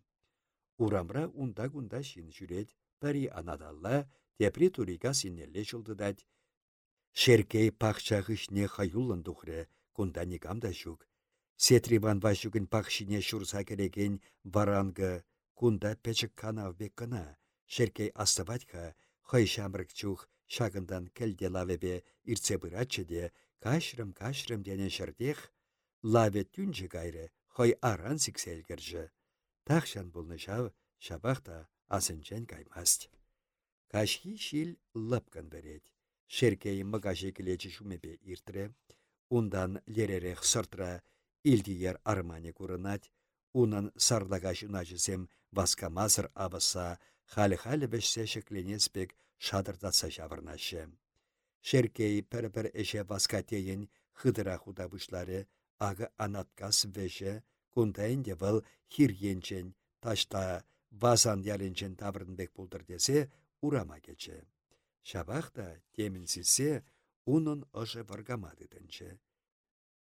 Урамра унда гунда шин жүрет, пари анадалла, тепри турига синелле жылдыдать. Шеркей пахчағышне хаюлын тухры, кунда никамда жүк, Сетриван вашугын пахшине шурса кереген варангы кунда печік канав бек кына. Шеркей астыватха, хай шамрык чух, шагындан келде лавебе ирце де, кашрым-кашрым дене шырдех, лаве түнжі гайры, хай аран сікселгіржі. Тахшан бұлны шав, шабақта асынчен каймасть. Кашхи шил лыпкан берет. Шеркей мыгаже келечі шумепе иртре, ундан леререх сыртра илдиер армане курынать, унан сардага жынажысем васкамазыр абыса, халі-халі бәшсе шекленеспек шадырдатса жавырнашы. Шеркей пір-пір эше васка тейін хыдыра худа бұшлары, ағы анаткас веше, кунтайынде выл хиргенчен, ташта вазан ялінчен таврынбек бұлдыр десе, урама кече. Шабахта темінсісе, унын ұжы варгамады дінче.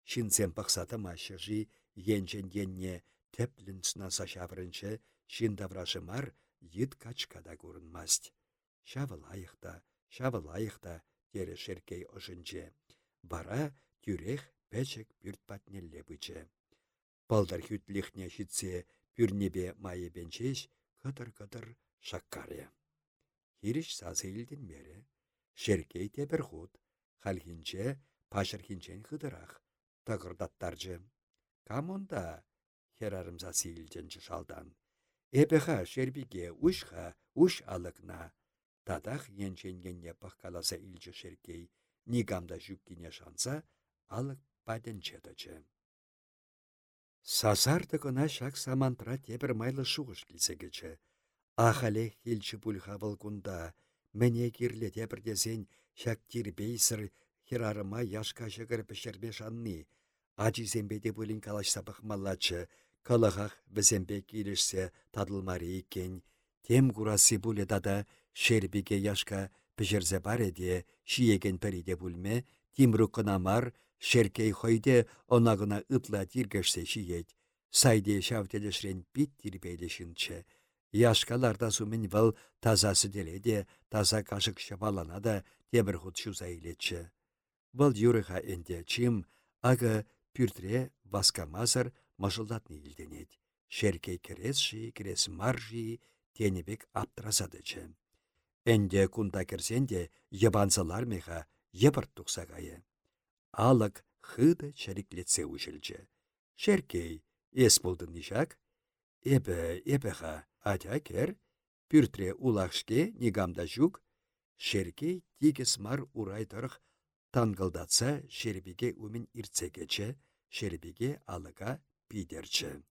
Шинсен пақсаты машыжи, енчен енне теплін сынаса шаврынче, шиндаврашы мар, ет качкада көрінмаст. Шавылайықта, шавылайықта, тере шеркей ұжынче. Бара тюрех пәчек пүрт патнелле. Палдар хүтліхне житсе пүрнебе майы бенчеш, кыдыр-кыдыр шаккаря. Хириш сазы илден мере. Шеркей тебір худ. Халхинче пашырхинчен хыдырах. Тығырдаттаржы. Камонда херарым сасы илденчі шалдан. Эпеха шербиге ушха уш алыкна. Тадах енченгенне пахкаласа илчі шеркей. Нигамда жүккіне шанса, алық паден. Сазарды кына шак самантра тебір майлы шуғыш келсегечі. Ахале хилчі пульха вылкунда, мәне кирле тепірдесен шак бейсір хирарыма яшка жығыр пішірме шанны. Ачизембеде бұлін калашса бұқмаллачы, калығақ бізембе килішсе тадылмары екен. Тем курасы бұлі дада шербеге яшка пішірзе бар еде, шиеген піриде бұлме, тимру кынамар, шеркей хойде онағына ытла тиргешсе шиет. Сайде шавтелешрен пит тирбейлешінче. Яшкаларда сумен вăл тазасы деледе, таза кашык çапалана да темір хут çуса илетчче. Вăл юрыха энде чим, ага пюртре васкамазыр мажылдатны илденет. Шеркей кересши, керес маржи, тенебек аптырасадычы. Энде кунда керсенде ебанзалар меха ебірт тұқсағайы. Алык хыды чариклетсе ушілчі. Шеркей, ес болдын нишак? Эбі, эбіға, Атя кер, пүртре улашке негамда жүк, шерке тигес мар урайтырық тангылдатса шербеге үмін иртсегече, шербеге алыға пидерчі.